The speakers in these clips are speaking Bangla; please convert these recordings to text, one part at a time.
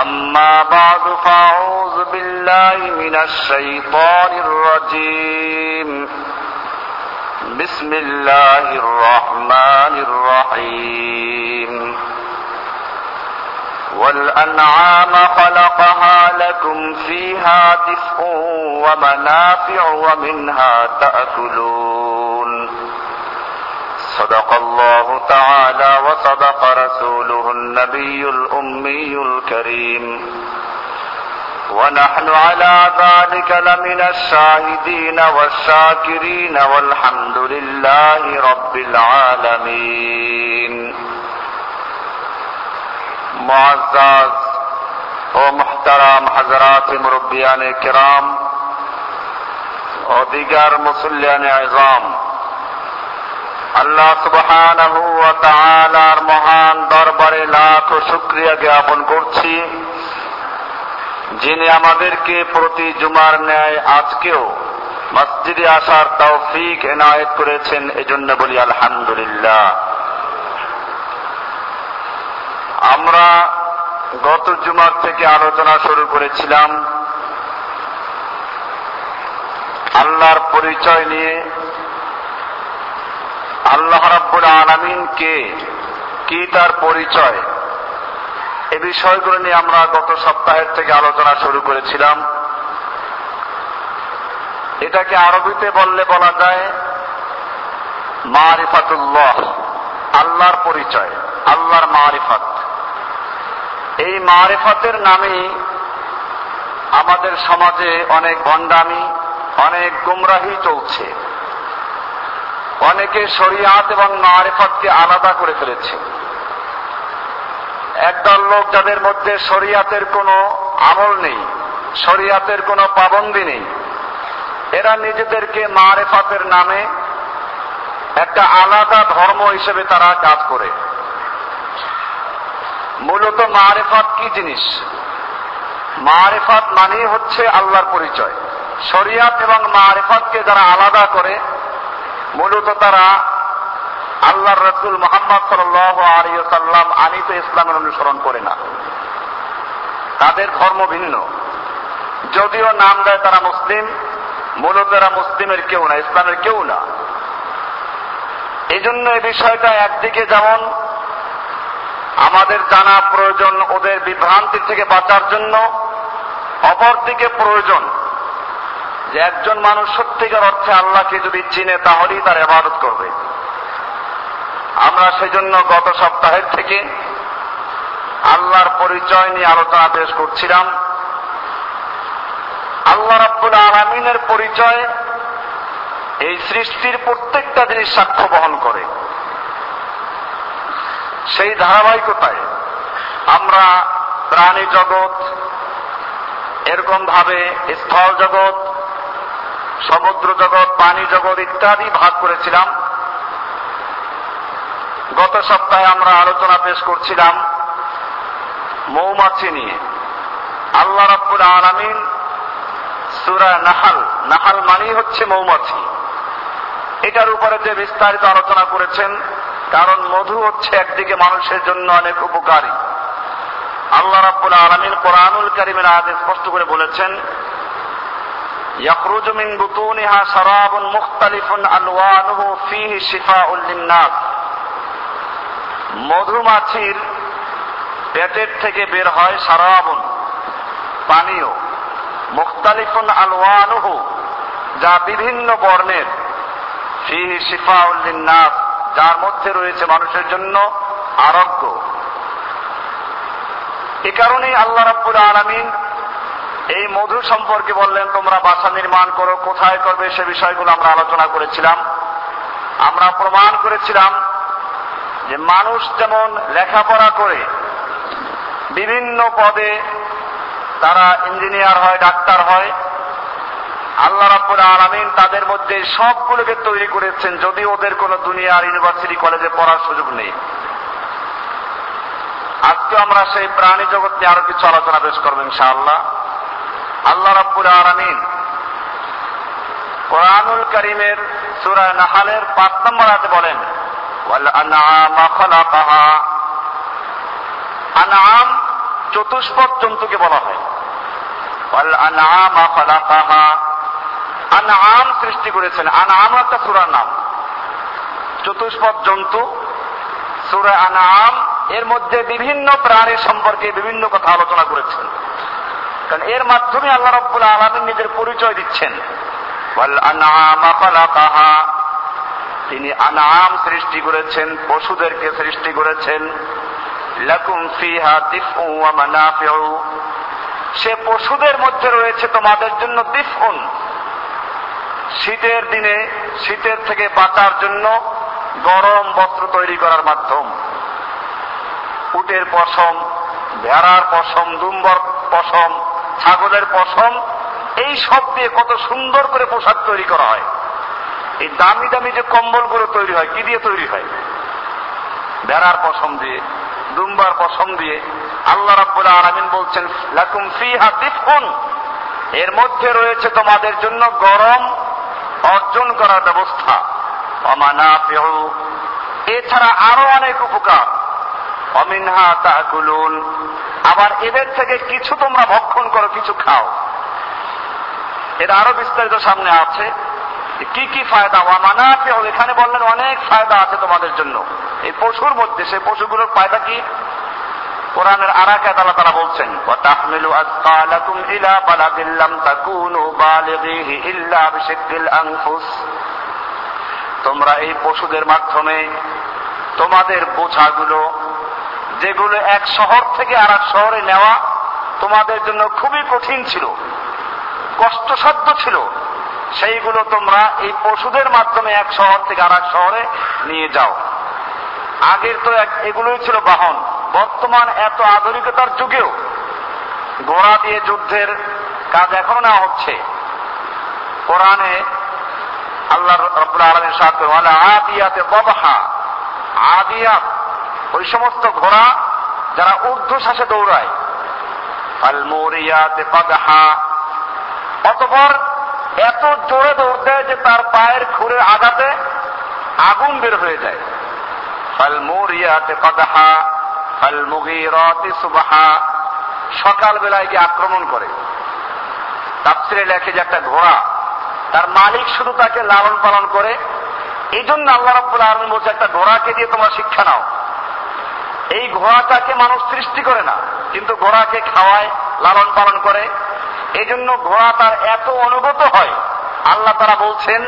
أما بعد فأعوذ بالله من الشيطان الرجيم. بسم الله الرحمن الرحيم. والأنعام خلقها لكم فيها دفء ومنافع ومنها تأكلون. صدق الله تعالى وصدق رسوله. النبي الأمي الكريم. ونحن على ذلك لمن الشاهدين والساكرين والحمد لله رب العالمين. معزاز و حضرات مربيان کرام ودقار مسلين مسلیان عظام আল্লাহ সুবহানাহু ওয়া তাআলার মহান দরবারে লাখ শুকরিয়া জ্ঞাপন করছি। যিনি আমাদেরকে প্রতি জুমার ন্যায় আজকেও মসজিদে আসার তৌফিক এনায়েত করেছেন, এজন্য বলি আলহামদুলিল্লাহ। আমরা গত জুমার থেকে আলোচনা শুরু করেছিলাম। আল্লাহর পরিচয় নিয়ে আল্লাহ রাব্বুল আলামিন কে? কি তার পরিচয়? এ বিষয়গুলো নিয়ে আমরা গত সপ্তাহের থেকে আলোচনা শুরু করেছিলাম। এটাকে আরবিতে বললে বলা যায় মারিফাতুল্লাহ, আল্লাহর পরিচয়, আল্লাহর মারিফাত। এই মারিফাতের নামেই আমাদের সমাজে অনেক ভণ্ডামি, অনেক গুমরাহি চলছে। অনেকে শরিয়াত এবং মারিফতকে আলাদা করে ফেলেছে। একদল লোক যাদের মধ্যে শরিয়াতের কোনো আমল নেই, শরিয়াতের কোনো পাবন্দি নেই, এরা নিজেদেরকে মারেফাতের নামে একটা আলাদা ধর্ম হিসেবে তারা কাজ করে। মূলত মারেফাত কি জিনিস? মারেফাত মানেই হচ্ছে আল্লাহর পরিচয়। শরিয়াত এবং মারেফাতকে যারা আলাদা করে মূলত তারা আল্লাহ রসুল মোহাম্মদ সাল্লাম আনিত ইসলামের অনুসরণ করে না। তাদের ধর্ম ভিন্ন। যদিও নাম দেয় তারা মুসলিম, মূলত এরা মুসলিমের কেউ না, ইসলামের কেউ না। এই জন্য এই বিষয়টা একদিকে যেমন আমাদের জানা প্রয়োজন ওদের বিভ্রান্তি থেকে বাঁচার জন্য, অপরদিকে প্রয়োজন যে একজন মানুষ সত্যিকার অর্থে আল্লাহকে যদি চিনে, তাহলেই তার এবাদত করবে। আমরা সেজন্য গত সপ্তাহের থেকে আল্লাহর পরিচয় নিয়ে আলোচনা পেশ করছিলাম। আল্লাহ রাব্বুল আলমিনের পরিচয় এই সৃষ্টির প্রত্যেকটা জিনিস সাক্ষ্য বহন করে। সেই ধারাবাহিকতায় আমরা প্রাণী জগৎ এরকম ভাবে স্থল জগৎ সমুদ্র জগৎ, পানি জগৎ ইত্যাদি ভাগ করেছিলাম। গত সপ্তাহে আমরা আলোচনা পেশ করছিলাম মৌমাছি নিয়ে। আল্লাহ রাব্বুল আলামিন সুরা নাহাল নাহাল মানেই হচ্ছে মৌমাছি। এটার উপরে যে বিস্তারিত আলোচনা করেছেন, কারণ মধু হচ্ছে একদিকে মানুষের জন্য অনেক উপকারী। আল্লাহ রাব্বুল আলামিন কোরআনুল কারিমের আয়াতে স্পষ্ট করে বলেছেন يخرج من بطونها شراب مختلف ألوانه فيه شفاء للناس মধুমাছির পেটের থেকে বের হয় সারাবন পানীয় মুখতালিফুন আলওয়ানুহু যা বিভিন্ন বর্ণের ফিহি শিফাউল্লিন্নাস যার মধ্যে রয়েছে মানুষের জন্য আরোগ্য এ কারণেই আল্লাহ রাব্বুল আলামিন এই মধু সম্পর্কে বললেন, তোমরা বাসা নির্মাণ করো, কোথায় করবে সে বিষয়গুলো আমরা আলোচনা করেছিলাম। আমরা প্রমাণ করেছিলাম যে মানুষ যেমন লেখাপড়া করে, বিভিন্ন পদে তারা ইঞ্জিনিয়ার হয়, ডাক্তার হয়, আল্লাহ রাব্বুল আলামিন তাদের মধ্যে সবগুলোকে তৈরি করেছেন যদি ওদের কোনো দুনিয়ার ইউনিভার্সিটি কলেজে পড়ার সুযোগ নেই। আজকে আমরা সেই প্রাণী জগৎ নিয়ে আরও কিছু আলোচনা পেশ করব ইনশাআল্লাহ। আল্লাহ রাব্বুল আলামিন কোরআনুল করিমের সূরা নাহালের পাঁচ নম্বর আয়াতে বলেন আনআম চতুষ্পদ জন্তুকে বলা হয়। আনআম সৃষ্টি করেছেন। আনআম একটা সূরার নাম। চতুষ্পদ জন্তু, সূরা আনআম এর মধ্যে বিভিন্ন প্রাণীর সম্পর্কে বিভিন্ন কথা আলোচনা করেছেন। কারণ এর মাধ্যমে আল্লাহ রব্বুল আলমিন নিজের পরিচয় দিচ্ছেন। তিনি আনাম সৃষ্টি করেছেন, পশুদেরকে সৃষ্টি করেছেন। লাকুম ফিহা দিফউ সে পশুদের মধ্যে রয়েছে তোমাদের জন্য দিফউন। শীতের দিনে, শীতের থেকে বাঁচার জন্য গরম বস্ত্র তৈরি করার মাধ্যম। উটের পশম, ভেড়ার পশম, দুম্বর পশম ছাগলের পশম, এই সব দিয়ে কত সুন্দর করে পোশাক তৈরি করা হয়। এই দামি দামি যে কম্বলগুলো তৈরি হয়, কি দিয়ে তৈরি হয়? ভেড়ার পশম দিয়ে, দুম্বার পশম দিয়ে আল্লাহ রাব্বুল আলামিন বলছেন, লাকুম ফিহা দিফুন এর মধ্যে রয়েছে তোমাদের জন্য গরম অর্জন করার ব্যবস্থা। অমানাফিউ, এছাড়া আরও অনেক উপকার। অমিনহা তাকুলুন আবার এদের থেকে কিছু তোমরা ভক্ষণ করো, কিছু খাও। এটা আরও বিস্তারিত সামনে আছে কি কি ফায়দা। ওয়ামানাফিউ এখানে বললেন অনেক ফায়দা আছে তোমাদের জন্য। এই পশুর মধ্যে, সেই পশুগুলোর ফায়দা কি? কোরআনের আরাকাত আল্লাহ তারা বলছেন তাকুনু বালিগিহি ইল্লা বিশিক্কিল আনফুস। তোমরা এই পশুদের মাধ্যমে তোমাদের বোঝাগুলো যেগুলো এক শহর থেকে আর এক শহরে নেওয়া তোমাদের জন্য খুবই কঠিন ছিল, কষ্টসাধ্য ছিল। সেইগুলো তোমরা এই পশুদের মাধ্যমে এক শহর থেকে আর এক শহরে নিয়ে যাও। আগের তো এগুলোই ছিল বাহন। বর্তমান এত আধুনিকতার যুগেও ঘোড়া দিয়ে যুদ্ধের কাজ এখনও নেওয়া হচ্ছে। কোরআনে আল্লাহ রব্বুল আলমের সাথে আদিয়াতে ববহা। আদিয়াত ওই সমস্ত ঘোড়া যারা ঊর্ধ্ব শ্বাসে দৌড়ায় আল পাদাহা এত জোরে দৌড় দেয় যে তার পায়ের খুঁড়ে আঘাতে আগুন বের হয়ে যায়। মুরিয়াতে কাদাহা ফাল মুগিরাতি সুবাহা। সকাল বেলায় গিয়ে আক্রমণ করে। তাফসিরে লেখে যে একটা ঘোড়া, তার মালিক শুধু তাকে লালন পালন করে। এই জন্য আল্লাহ রাব্বুল আলম বলছে, একটা ঘোড়াকে দিয়ে তোমরা শিক্ষা নাও। এই ঘোড়াটাকে মানুষ সৃষ্টি করে না, কিন্তু ঘোড়াকে খাওয়ায়, লালন পালন করে। এই জন্য ঘোড়া তার এত অনুগত হয়। আল্লাহ তারা বলছেন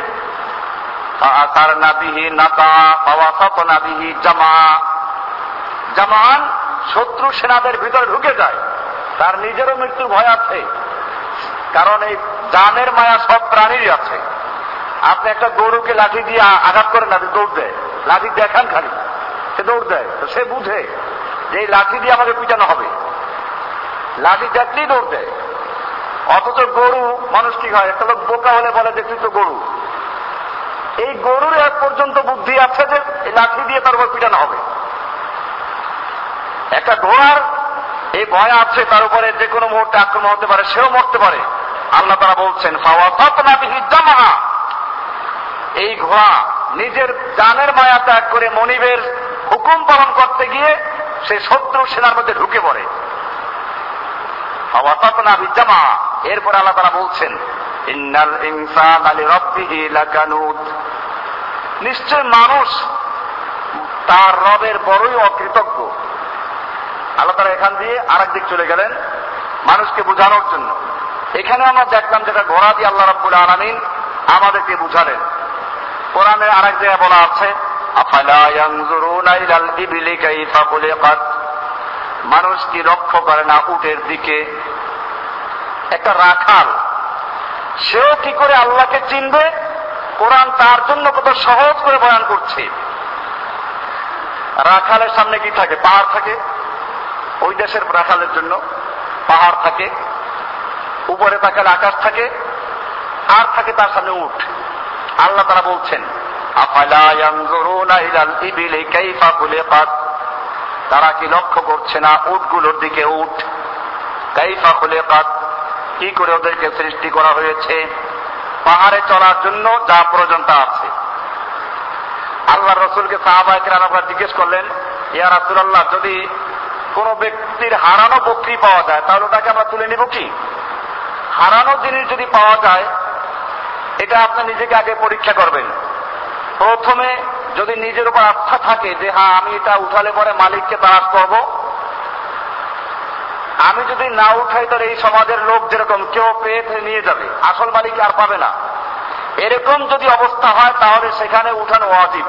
তার নাবিহি নাতা পাওয়াসত নাবিহি জামা। জামান শত্রু সেনাদের ভিতরে ঢুকে যায়। তার নিজেরও মৃত্যুর ভয় আছে, কারণ এই জানের মায়া সব প্রাণীরই আছে। আপনি একটা গরুকে লাঠি দিয়ে আঘাত করেন না দৌড় দেয় লাঠি দেখান খালি। সে দৌড় দেয়, তো সে বুঝে যে এই লাঠি দিয়ে আমাকে পিটানো হবে। লাঠি দেখলেই দৌড় দেয়। অথচ গরু মানুষ কি হয়? একটা লোক বোকা হলে বলে যে, তুই তো গরু। এই গরুর এক পর্যন্ত বুদ্ধি আছে যে, এই লাঠি দিয়ে তার উপর পিটানো হবে। একটা ঘোড়ার এই ভয় আছে, তার উপরে যে কোনো মুহূর্তে আক্রমণ হতে পারে, সেও মরতে পারে। আল্লাহ তারা বলছেন এই ঘোড়া নিজের জানের মায়া ত্যাগ করে মনিবের হুকুম পালন করতে গিয়ে সে শত্রু সেনার মধ্যে ঢুকে পড়ে। এরপর আল্লাহ তারা বলছেন, ইন্নাল ইনসান আলী রব্বিহি লাকানুত নিশ্চয় মানুষ তার রবের বড়ই অকৃতজ্ঞ। আল্লাহ তারা এখান দিয়ে আরেক দিক চলে গেলেন, মানুষকে বোঝানোর জন্য। এখানে আমরা দেখলাম যেটা ঘোড়া দিয়ে আল্লাহ রাব্বুল আলামিন আমাদেরকে বুঝালেন। কোরআনে আরেক জায়গায় বলা আছে আফালা ইয়ানজুরুনা ইলাল ইবিলি কাইফা খুলিকাত মানুষ কি লক্ষ্য করে না উটের দিকে? একটা রাখাল। সেও কি করে আল্লাহকে চিনবে? কোরআন তার জন্য কত সহজ করে বয়ান করছে। রাখালের সামনে কি থাকে? পাহাড় থাকে। ওই দেশের রাখালের জন্য পাহাড় থাকে। উপরে তাকালে আকাশ থাকে। আর থাকে তার সামনে উঠ আল্লাহ তারা বলছেন তারা কি লক্ষ্য করছে না উটগুলোর দিকে উঠ কাইফা খুলিকাত? কি করে ওদেরকে সৃষ্টি করা হয়েছে? পাহাড়ে চলার জন্য যা প্রয়োজন তা আছে। আল্লাহ রসুলকে সাহাবাহিকের জিজ্ঞেস করলেন, ইয়া রাসুলাল্লাহ, যদি কোন ব্যক্তির হারানো বকরি পাওয়া যায়, তাহলে ওটাকে আমরা তুলে নিব কি? হারানো জিনিস যদি পাওয়া যায়, এটা আপনি নিজেকে আগে পরীক্ষা করবেন। প্রথমে যদি নিজের উপর আস্থা থাকে যে হ্যাঁ আমি এটা উঠালে পরে মালিককে তালাশ করব। আমি যদি না উঠাই, তাহলে এই সমাজের লোক যেরকম কেউ পেয়ে নিয়ে যাবে। আসল মালিক আর পাবে না। এরকম যদি অবস্থা হয়, তাহলে সেখানে উঠানো অজীব।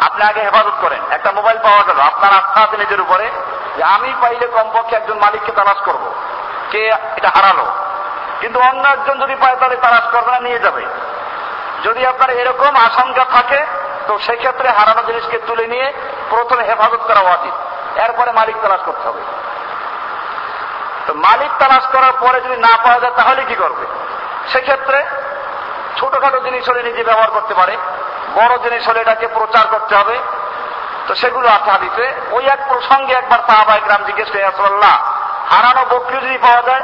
আপনি আগে হেফাজত করেন। একটা মোবাইল পাওয়া গেল। আপনার আস্থা আছে নিজের উপরে যে আমি পাইলে কমপক্ষে একজন মালিককে তালাশ করব। কে এটা হারালো? কিন্তু অন্য একজন যদি পায়, তাহলে তালাশ করবে না, নিয়ে যাবে। যদি আপনার এরকম আশঙ্কা থাকে, তো সেক্ষেত্রে হারানো জিনিসকে তুলে নিয়ে প্রথমে হেফাজত করা উচিত এরপরে মালিক তালাশ করতে হবে। তো মালিক তালাশ করার পরে যদি না পাওয়া যায়, তাহলে কি করবে? সেক্ষেত্রে ছোটখাটো জিনিস হলে নিজে ব্যবহার করতে পারে, বড় জিনিস হলে এটাকে প্রচার করতে হবে। তো সেগুলো আছে হাদিসে। ওই এক প্রসঙ্গে একবার সাহাবাই গ্রাম জিজ্ঞেস করে আসল্লাহ হারানো বকরি যদি পাওয়া যায়?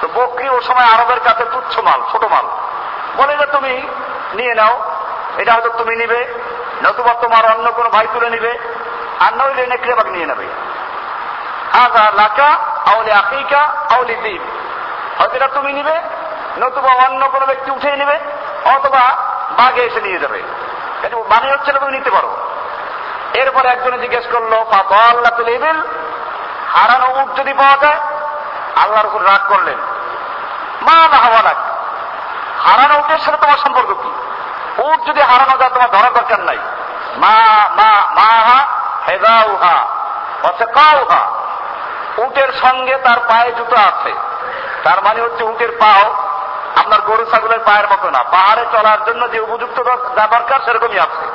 তো বকরি ও সময় আরবের কাছে তুচ্ছ মাল, ছোট মাল। বলে যে তুমি নিয়ে নাও। এটা হয়তো তুমি নিবে, নতুবা তোমার অন্য কোনো ভাই তুলে নিবে, আর নইলে নেকড়ে বাঘ নিয়ে নেবে। হাজা লাকা আউলি আকিকা আউলি দ্বীপ হয়তো এটা তুমি নিবে, নতুবা অন্য কোনো ব্যক্তি উঠে নেবে, অথবা বাঘে এসে নিয়ে যাবে। এটা মানে হচ্ছে না, তুমি নিতে পারো। এরপরে একজনে জিজ্ঞেস করল আল্লাহ তুলিবিল হারানো উঠ যদি পাওয়া যায়, আল্লাহর উপর রাগ করলেন। মা না হওয়া হারানো উঠের সাথে তোমার সম্পর্ক কি? উঠ যদি হারানো যায়, তোমার ধরা দরকার নাই। মা মা মা হা হেদা উহা অথে কাউহা উটের সঙ্গে তার পায়ে জুতো আছে। তার মানে হচ্ছে উটের পাও আপনার গরু ছাগলের পায়ের মতো না। পাহাড়ে চলার জন্য যে উপযুক্ত যা দরকার, সেরকমই আছে।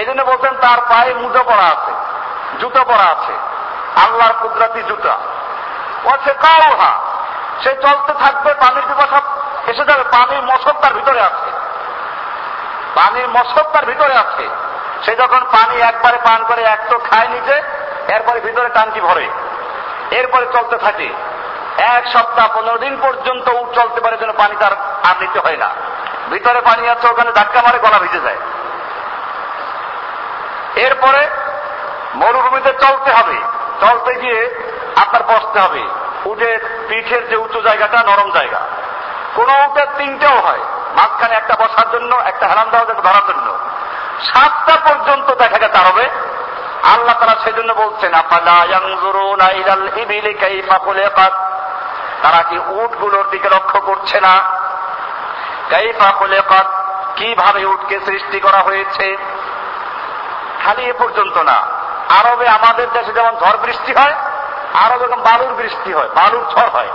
এই জন্য বলছেন, তার পায়ে মুজো পড়া আছে, জুতো পড়া আছে। আল্লাহর কুদরাতি জুতা। সে কাউহা সে চলতে থাকবে পানির পিপাসা এসে যাবে, পানির মশক তার ভিতরে আছে। পানির মশক তার ভিতরে আছে। সে যখন পানি একবারে পান করে, এক তো খায় নিজে, এরপরে ভিতরে টানকি ভরে। এরপরে চলতে থাকে। এক সপ্তাহ, পনেরো দিন পর্যন্ত উঠ চলতে পারে যেন পানি তার আর নিতে হয় না। ভিতরে পানি আছে, ওখানে ধাক্কা মারে, গলা ভিজে যায়। এরপরে মরুভূমিতে চলতে হবে। চলতে গিয়ে আপনার বসতে হবে। উঠে পিঠের যে উঁচু জায়গাটা, নরম জায়গা। কোন উঠের তিনটেও হয়। মাঝখানে একটা বসার জন্য, একটা হেলান দেওয়া যাবে ধরার জন্য। সাতটা পর্যন্ত দেখা গেছে হবে আল্লাহ তারা সেজন্য বলছেন তারা কি উটগুলোর দিকে লক্ষ্য করছে না? কীভাবে উটকে সৃষ্টি করা হয়েছে? খালি এ পর্যন্ত না। আরবে আমাদের দেশে যেমন ঝড় বৃষ্টি হয়, আরবে বালুর বৃষ্টি হয়, বালুর ঝড় হয়।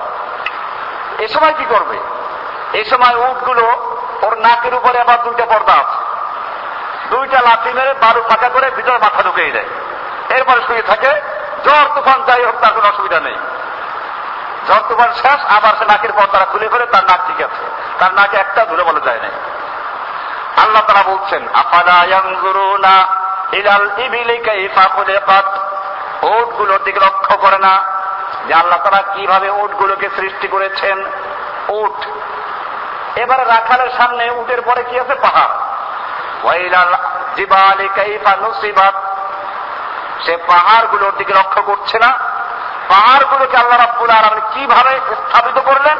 এ সময় কি করবে? এই সময় উটগুলো ওর নাকের উপরে আবার দুইটা পর্দা আছে। দুইটা লাঠি মেরে বারু ফাঁকা করে ভিতরে মাথা ঢুকিয়ে দেয়। এরপরে শুয়ে থাকে। জ্বর, তুফান, যাই হোক, তার কোনো অসুবিধা নেই। ঝড় তুফান শেষ, আবার সে নাকের পর্দাটা খুলে ফেলে, তার নাক ঠিক আছে। তার নাকে একটা ধরে বলে যায় না আল্লাহ তারা বলছেন, আফালা ইয়ানজুরুনা ইলাল ইবিলি কাইফা খুলিকাত? ওটগুলোর দিকে লক্ষ্য করে না। যে আল্লাহ তারা কীভাবে ওটগুলোকে সৃষ্টি করেছেন? উট এবারে রাখালের সামনে উটের পরে কি আছে? পাহাড়। জিবালি কাইফা নুসিবাত। সে পাহাড়গুলোর দিকে লক্ষ্য করছে না। পাহাড়গুলোকে আল্লাহ রাব্বুল আলামিন কীভাবে স্থাপিত করলেন?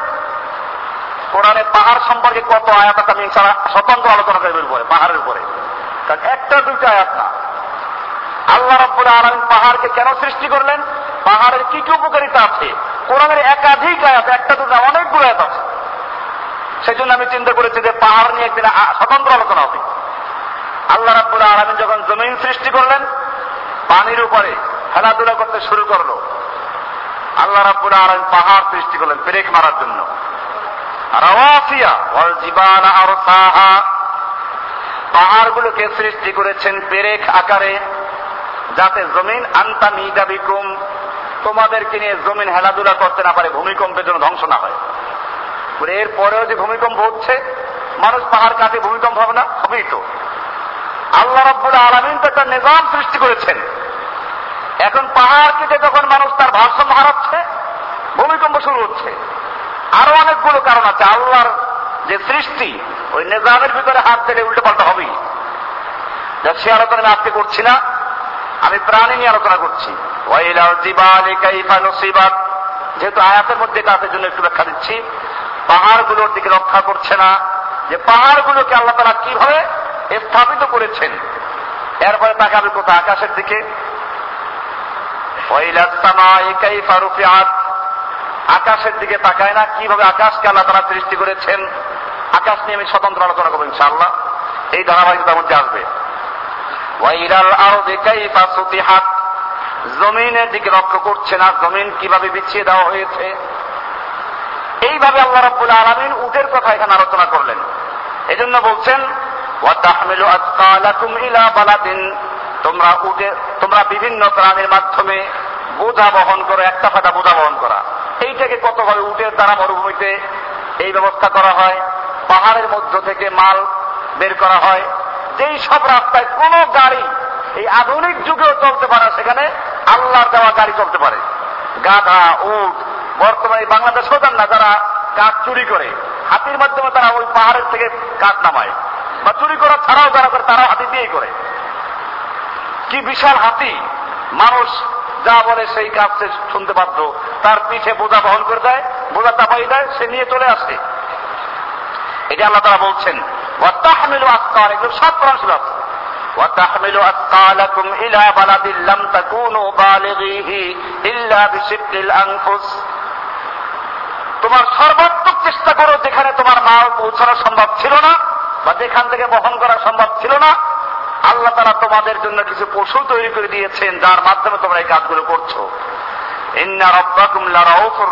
কোরআনে পাহাড় সম্পর্কে কত আয়াত আছে আমি স্বতন্ত্র আলোচনা করবেন উপরে পাহাড়ের উপরে। কারণ একটা দুইটা আয়াত না। আল্লাহ রাব্বুল আলামিন পাহাড়কে কেন সৃষ্টি করলেন? পাহাড়ের কি কি উপকারিতা আছে? কোরআনের একাধিক আয়াত, একটা দুটা অনেকগুলো আয়াত আছে। সেজন্য আমি চিন্তা করেছি যে পাহাড় নিয়ে একদিন স্বতন্ত্র আলোচনা হবে। আল্লাহ রাব্বুল আলমিন যখন জমিন সৃষ্টি করলেন, পানির উপরে খেলাধুলা করতে শুরু করল। আল্লাহ রাব্বুল আলমিন পাহাড় সৃষ্টি করলেন ব্রেক মারার জন্য। রাওয়াফিয়া ওয়াল পাহাড়গুলোকে সৃষ্টি করেছেন পেরেক আকারে, যাতে জমিন আন্তা মিদাবিকুম তোমাদেরকে নিয়ে জমিন হেলাধুলা করতে না পারে, ভূমিকম্পের জন্য ধ্বংস না হয়। এর পরেও যে ভূমিকম্প হচ্ছে, মানুষ পাহাড় কাটে, ভূমিকম্প হবে না, হবেই তো। আল্লাহ রব্বুল আলমিন তো একটা নিজাম সৃষ্টি করেছেন। এখন পাহাড় কেটে যখন মানুষ তার ভারসাম্য হারাচ্ছে, ভূমিকম্প শুরু হচ্ছে। আরও অনেকগুলো কারণ আছে। আল্লাহর যে সৃষ্টি, ওই নিজামের ভিতরে হাত দিলে উল্টে পাল্টা হবেই। যা সে আলোচনা আমি আজকে করছি না, আমি প্রাণী নিয়ে আলোচনা করছি। যেহেতু আয়াতের মধ্যে আছে জন্য একটু ব্যাখ্যা দিচ্ছি। পাহাড়গুলোর দিকে রক্ষা করছে না। যে পাহাড়গুলোকে আল্লাহ তারা কীভাবে স্থাপিত করেছেন। এরপরে তাকাবে কোথায় আকাশের দিকে। আকাশের দিকে তাকায় না, কীভাবে আকাশকে আল্লাহ তারা সৃষ্টি করেছেন। আকাশ নিয়ে আমি স্বতন্ত্র আলোচনা করব ইনশাআল্লাহ। এই ধারাবাহিকতার মধ্যে আসবে। ওয়াইরাল আরদি কাইফা সুতিহাত। জমিনের দিকে লক্ষ্য করছে না, জমিন কীভাবে বিছিয়ে দেওয়া হয়েছে। এইভাবে আল্লাহ রাব্বুল আলামিন উটের কথা এখানে আলোচনা করলেন। বলছেন আসকালাকুম ইলা বালাদিন। তোমরা উটে তোমরা বিভিন্ন প্রাণীর মাধ্যমে বোঝা বহন করো, একটা ফাটা বোঝা বহন করা। এইটাকে কতভাবে উটের দ্বারা মরুভূমিতে এই ব্যবস্থা করা হয়? পাহাড়ের মধ্য থেকে মাল বের করা হয়। যেই সব রাস্তায় কোন গাড়ি এই আধুনিক যুগেও চলতে পারে, সেখানে আল্লাহর দেওয়া গাড়ি চলতে পারে। গাধা, উট বর্তমানে এই বাংলাদেশেও দেন না যারা কাঠ চুরি করে হাতির মাধ্যমে তারা ওই পাহাড়ের থেকে কাঠ নামায় বা চুরি করা ছাড়াও যারা করে তারাও হাতি দিয়েই করে কি বিশাল হাতি মানুষ যা বলে সেই কাজ সে শুনতে বাধ্য তার পিঠে বোঝা বহন করে দেয় বোঝা চাপাই দেয় সে নিয়ে চলে আসে এটা আল্লাহ তারা বলছেন ওয়াতাহমিলু আসকার এগুলো সব কোরআন শরীফ আছে وتحمل أثقالكم إلى بلد لم تكونوا بالغيه إلا بشق الأنفس তোমার সর্বাত্মক চেষ্টা করো যেখানে তোমার মাল পৌঁছানো সম্ভব ছিল না, বা যেখান থেকে বহন করা সম্ভব ছিল না। আল্লাহ তারা তোমাদের জন্য কিছু পশু তৈরি করে দিয়েছেন, যার মাধ্যমে তোমরা এই কাজগুলো করছ।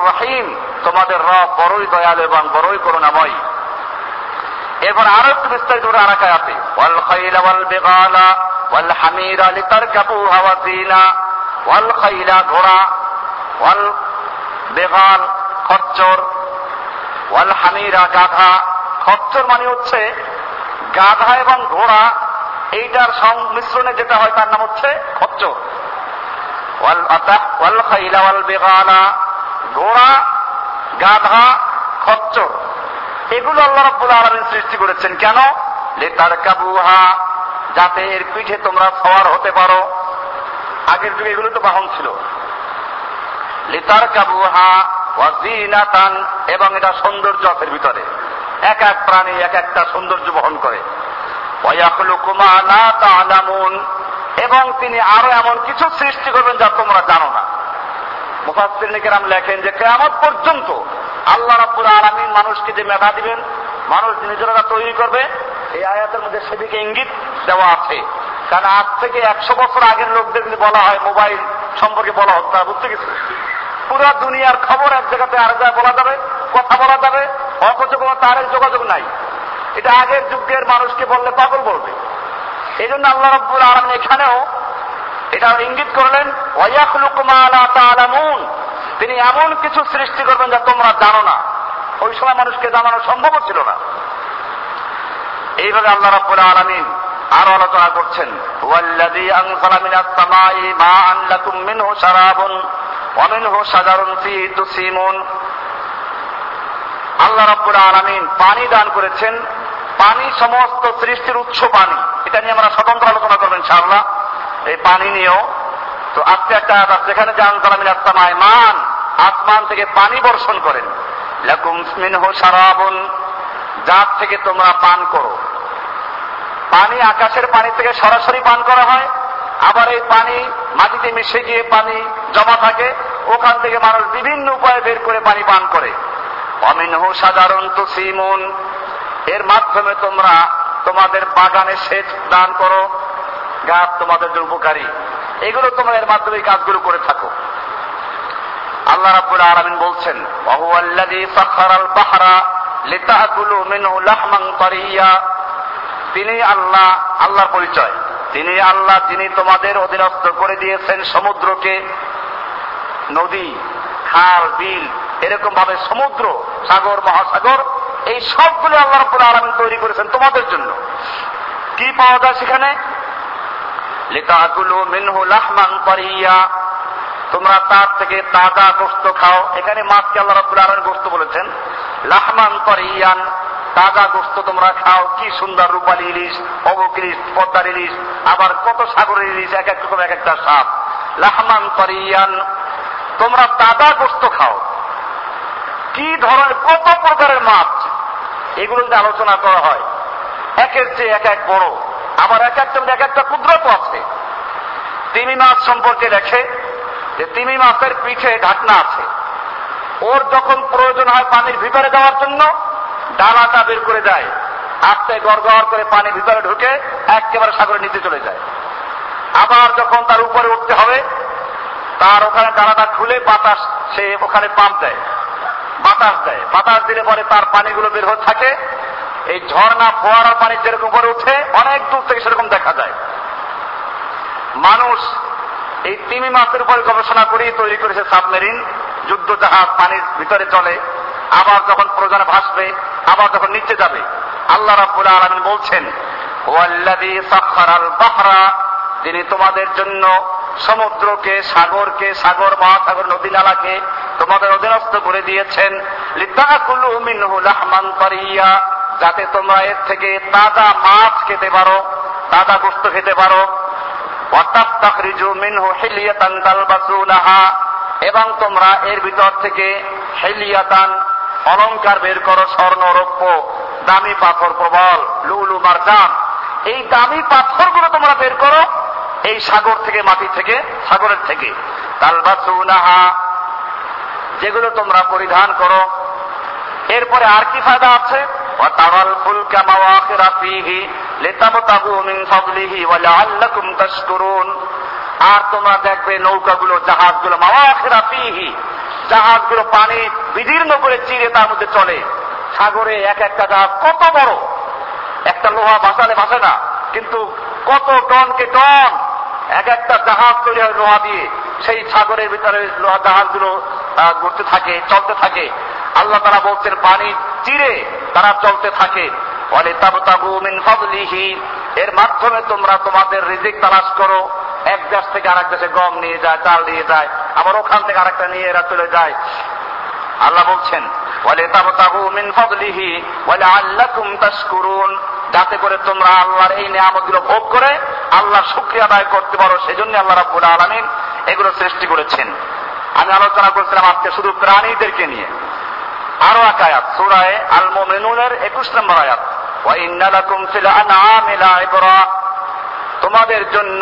রহিম। তোমাদের রব বড়ই দয়ালু এবং বড়ই করুণাময়। এরপর আরও একটু বিস্তারিত করে আরাকায় আছে ওয়াল খাইলা ওয়াল বেগালা ওয়াল হামিরা লিতারকাবুহা ওয়া জিনা ওয়াল খাইলা ঘোড়া, ওয়াল বেগাল খচ্চর ওয়াল হামিরা গাধা। খচ্চর মানে হচ্ছে গাধা এবং ঘোড়া, এইটার সংমিশ্রণে যেটা হয় তার নাম হচ্ছে খচ্চর। ওয়াল আতা, ওয়াল খাইলা, ওয়াল বেগালা। ঘোড়া, গাধা, খচ্চর। এগুলো আল্লাহ রাব্বুল আলামিন সৃষ্টি করেছেন। কেন? লেতার কাবুহা যাতে এর পিঠে তোমরা সওয়ার হতে পারো। আগের যুগে এগুলো তো বাহন ছিল। লেতার কাবুহা এবং এটা সৌন্দর্য আছে ভিতরে। এক এক প্রাণী এক একটা সৌন্দর্য বহন করে। এবং তিনি আরও এমন কিছু সৃষ্টি করবেন যা তোমরা জানো না। মুফাসসিরিন কেরাম লেখেন যে, কিয়ামত পর্যন্ত আল্লাহ রাব্বুল আলামিন মানুষকে যে মেধা দিবেন, মানুষ নিজেরা তৈরি করবে, এই আয়াতের মধ্যে সেদিকে ইঙ্গিত দেওয়া আছে। কারণ আজ থেকে একশো বছর আগের লোকদের বলা হয় মোবাইল সম্পর্কে বলা হতো বুঝতে গেছে। পুরো দুনিয়ার খবর এক জায়গাতে আর জায়গায় বলা যাবে, কথা বলা যাবে, অথচ কোনো তারের যোগাযোগ নাই। এটা আগের যুগের মানুষকে বললে পাগল বলবে। এই জন্য আল্লাহ রব্বুল আলম এখানেও এটা ইঙ্গিত করলেন তিনি এমন কিছু সৃষ্টি করবেন যা তোমরা জানো না। ওই সময় মানুষকে জানানো সম্ভব ছিল না। এইভাবে আল্লাহ রাব্বুল আলামিন আরও আলোচনা করছেন ওয়া মিনহু শাজারুন ফীহি তুসিমুন। আল্লাহ রাব্বুল আলামিন পানি দান করেছেন। পানি সমস্ত সৃষ্টির উৎস পানি। এটা নিয়ে আমরা স্বতন্ত্র আলোচনা করব ইনশাআল্লাহ। এই পানি নিয়েও। তো আজকে একটা যেখানে জান তারা মিনাস সামাই মান আসমান থেকে পানি বর্ষণ করেন। লাকুম মিনহু শারাবুন, যার থেকে তোমরা পান করো। পানি আকাশের পানি থেকে সরাসরি পান করা হয়। আবার এই পানি মাটিতে মিশে গিয়ে পানি জমা থাকে, ওখান থেকে মানুষ বিভিন্ন উপায়ে বের করে পানি পান করে। অমিনহু সাধারণ তো সিমুন। এর মাধ্যমে তোমরা তোমাদের বাগানে সেচ দান করো, গাছ তোমাদের উপকারী। এগুলো তোমরা এর মাধ্যমে কাজগুলো করে থাকো। আল্লাহ রাব্বুল আলামিন বলছেন ওহু আল্লাযী সাখারাল বাহরা লিতাকুলু মিনহু লাহমান তারিয়া। তিনি আল্লাহ, আল্লাহর পরিচয়। তিনি আল্লাহ তিনি তোমাদের অধীনস্থ করে দিয়েছেন সমুদ্রকে, নদী, খাল, বিল, এরকম ভাবে সমুদ্র, সাগর, মহাসাগর, এই সবগুলো আল্লাহ রাব্বুল আলামিন তৈরি করেছেন তোমাদের জন্য। কি পাওয়া যায় সেখানে? লিতাকুলু মিনহু লাহমান তারিয়া। তোমরা তার থেকে তাজা গোস্ত খাও। এখানে মাছকে আল্লাহ রাব্বুল আলামিন গোস্ত বলেছেন। লাহমান তারিয়ান। তাজা গোস্ত তোমরা খাও। কি সুন্দর রূপালী ইলিশ অবক ইলিশ, পদ্মার ইলিশ, আবার কত সাগরের ইলিশ, এক এক রকম, এক একটা সাপ লাহমান তারিয়ান, তোমরা তাজা গোস্ত খাও। কি ধরনের, কত প্রকারের মাছ? এগুলো যদি আলোচনা করা হয়। একের চেয়ে এক এক বড়। আবার এক একটা এক একটা কুদরত আছে। তিমি মাছ সম্পর্কে লেখে যে তিমি মাছের পিঠে ঢাকনা আছে। ওর যখন প্রয়োজন হয় পানির ভিতরে যাওয়ার জন্য ডালাটা বের করে দেয়। আস্তে গড়গড় করে পানির ভিতরে ঢুকে একেবারে সাগরের নিচে চলে যায়। আবার যখন তার উপরে উঠতে হবে, তার ওখানে ডালাটা খুলে বাতাস সে ওখানে পাম্প দেয়। বাতাস দেয়। বাতাস দিলে পরে তার পানিগুলো বের হতে থাকে। এই ঝর্ণা, ফোয়ারার পানি যেরকম উপরে উঠে, অনেক দূর থেকে সেরকম দেখা যায়। মানুষ এই তিমি মাছের উপরে গবেষণা করেই তৈরি করেছে সাবমেরিন যুদ্ধ জাহাজ পানির ভিতরে চলে। আবার যখন প্রয়োজনে ভাসবে আবার যখন নিচে যাবে, আল্লাহ রাব্বুল আলামিন বলছেন, ওয়াল্লাযী সাখখারাল বাহরা যিনি তোমাদের জন্য সমুদ্রকে, সাগরকে, সাগর মহাসাগর নদী নালাকে তোমাদের অধীনস্থ করে দিয়েছেন। যাতে তোমরা এর থেকে তাজা মাছ খেতে পারো, তাজা গোস্ত খেতে পারো। এবং তোমরা এর ভিতর থেকে হেলিয়াতান অলংকার বের করো স্বর্ণ রৌপ্য দামি পাথর প্রবল লুলু মারজান এই দামি পাথরগুলো তোমরা বের করো এই সাগর থেকে মাটি থেকে সাগরের থেকে তালবাসুনাহা যেগুলো তোমরা পরিধান করো এরপরে আর কি ফায়দা আছে وترى الفلك مواخر فيه لتبتغوا من فضله ولعلكم تشكرون আর তোমরা দেখবে নৌকাগুলো জাহাজগুলো মাওয়াখিরা ফিহি জাহাজগুলো পানি বিদীর্ণ করে চিরে তার মধ্যে চলে। সাগরে এক একটা জাহাজ কত বড়? একটা লোহা ভাসালে ভাসে না, কিন্তু কত টন কে টন এক একটা জাহাজ তৈরি হয় লোহা দিয়ে। সেই সাগরের ভিতরে লোহা জাহাজগুলো ঘুরতে থাকে, চলতে থাকে। আল্লাহ তারা বলছেন, পানি চিরে তারা চলতে থাকে। বলে তাবু তাবু মিন ফাদলিহি। এর মাধ্যমে তোমরা তোমাদের রিজিক তালাশ করো। এক দেশ থেকে আরেক দেশে গম নিয়ে যায় চাল নিয়ে যায়, আবার ওখান থেকে আরেকটা নিয়ে এরা চলে যায়। আল্লাহ বলছেন যাতে করে তোমরা আল্লাহর এই নিয়ামতগুলো ভোগ করে, আল্লাহর শুক্রিয়া আদায় করতে পারো, সেজন্য আল্লাহ রাব্বুল আলামিন এগুলো সৃষ্টি করেছেন। আমি আলোচনা করছিলাম আজকে শুধু প্রাণীদেরকে নিয়ে। আরও এক আয়াত, সুরায় আল মুমিনুনের একুশ নম্বর আয়াত। তোমাদের জন্য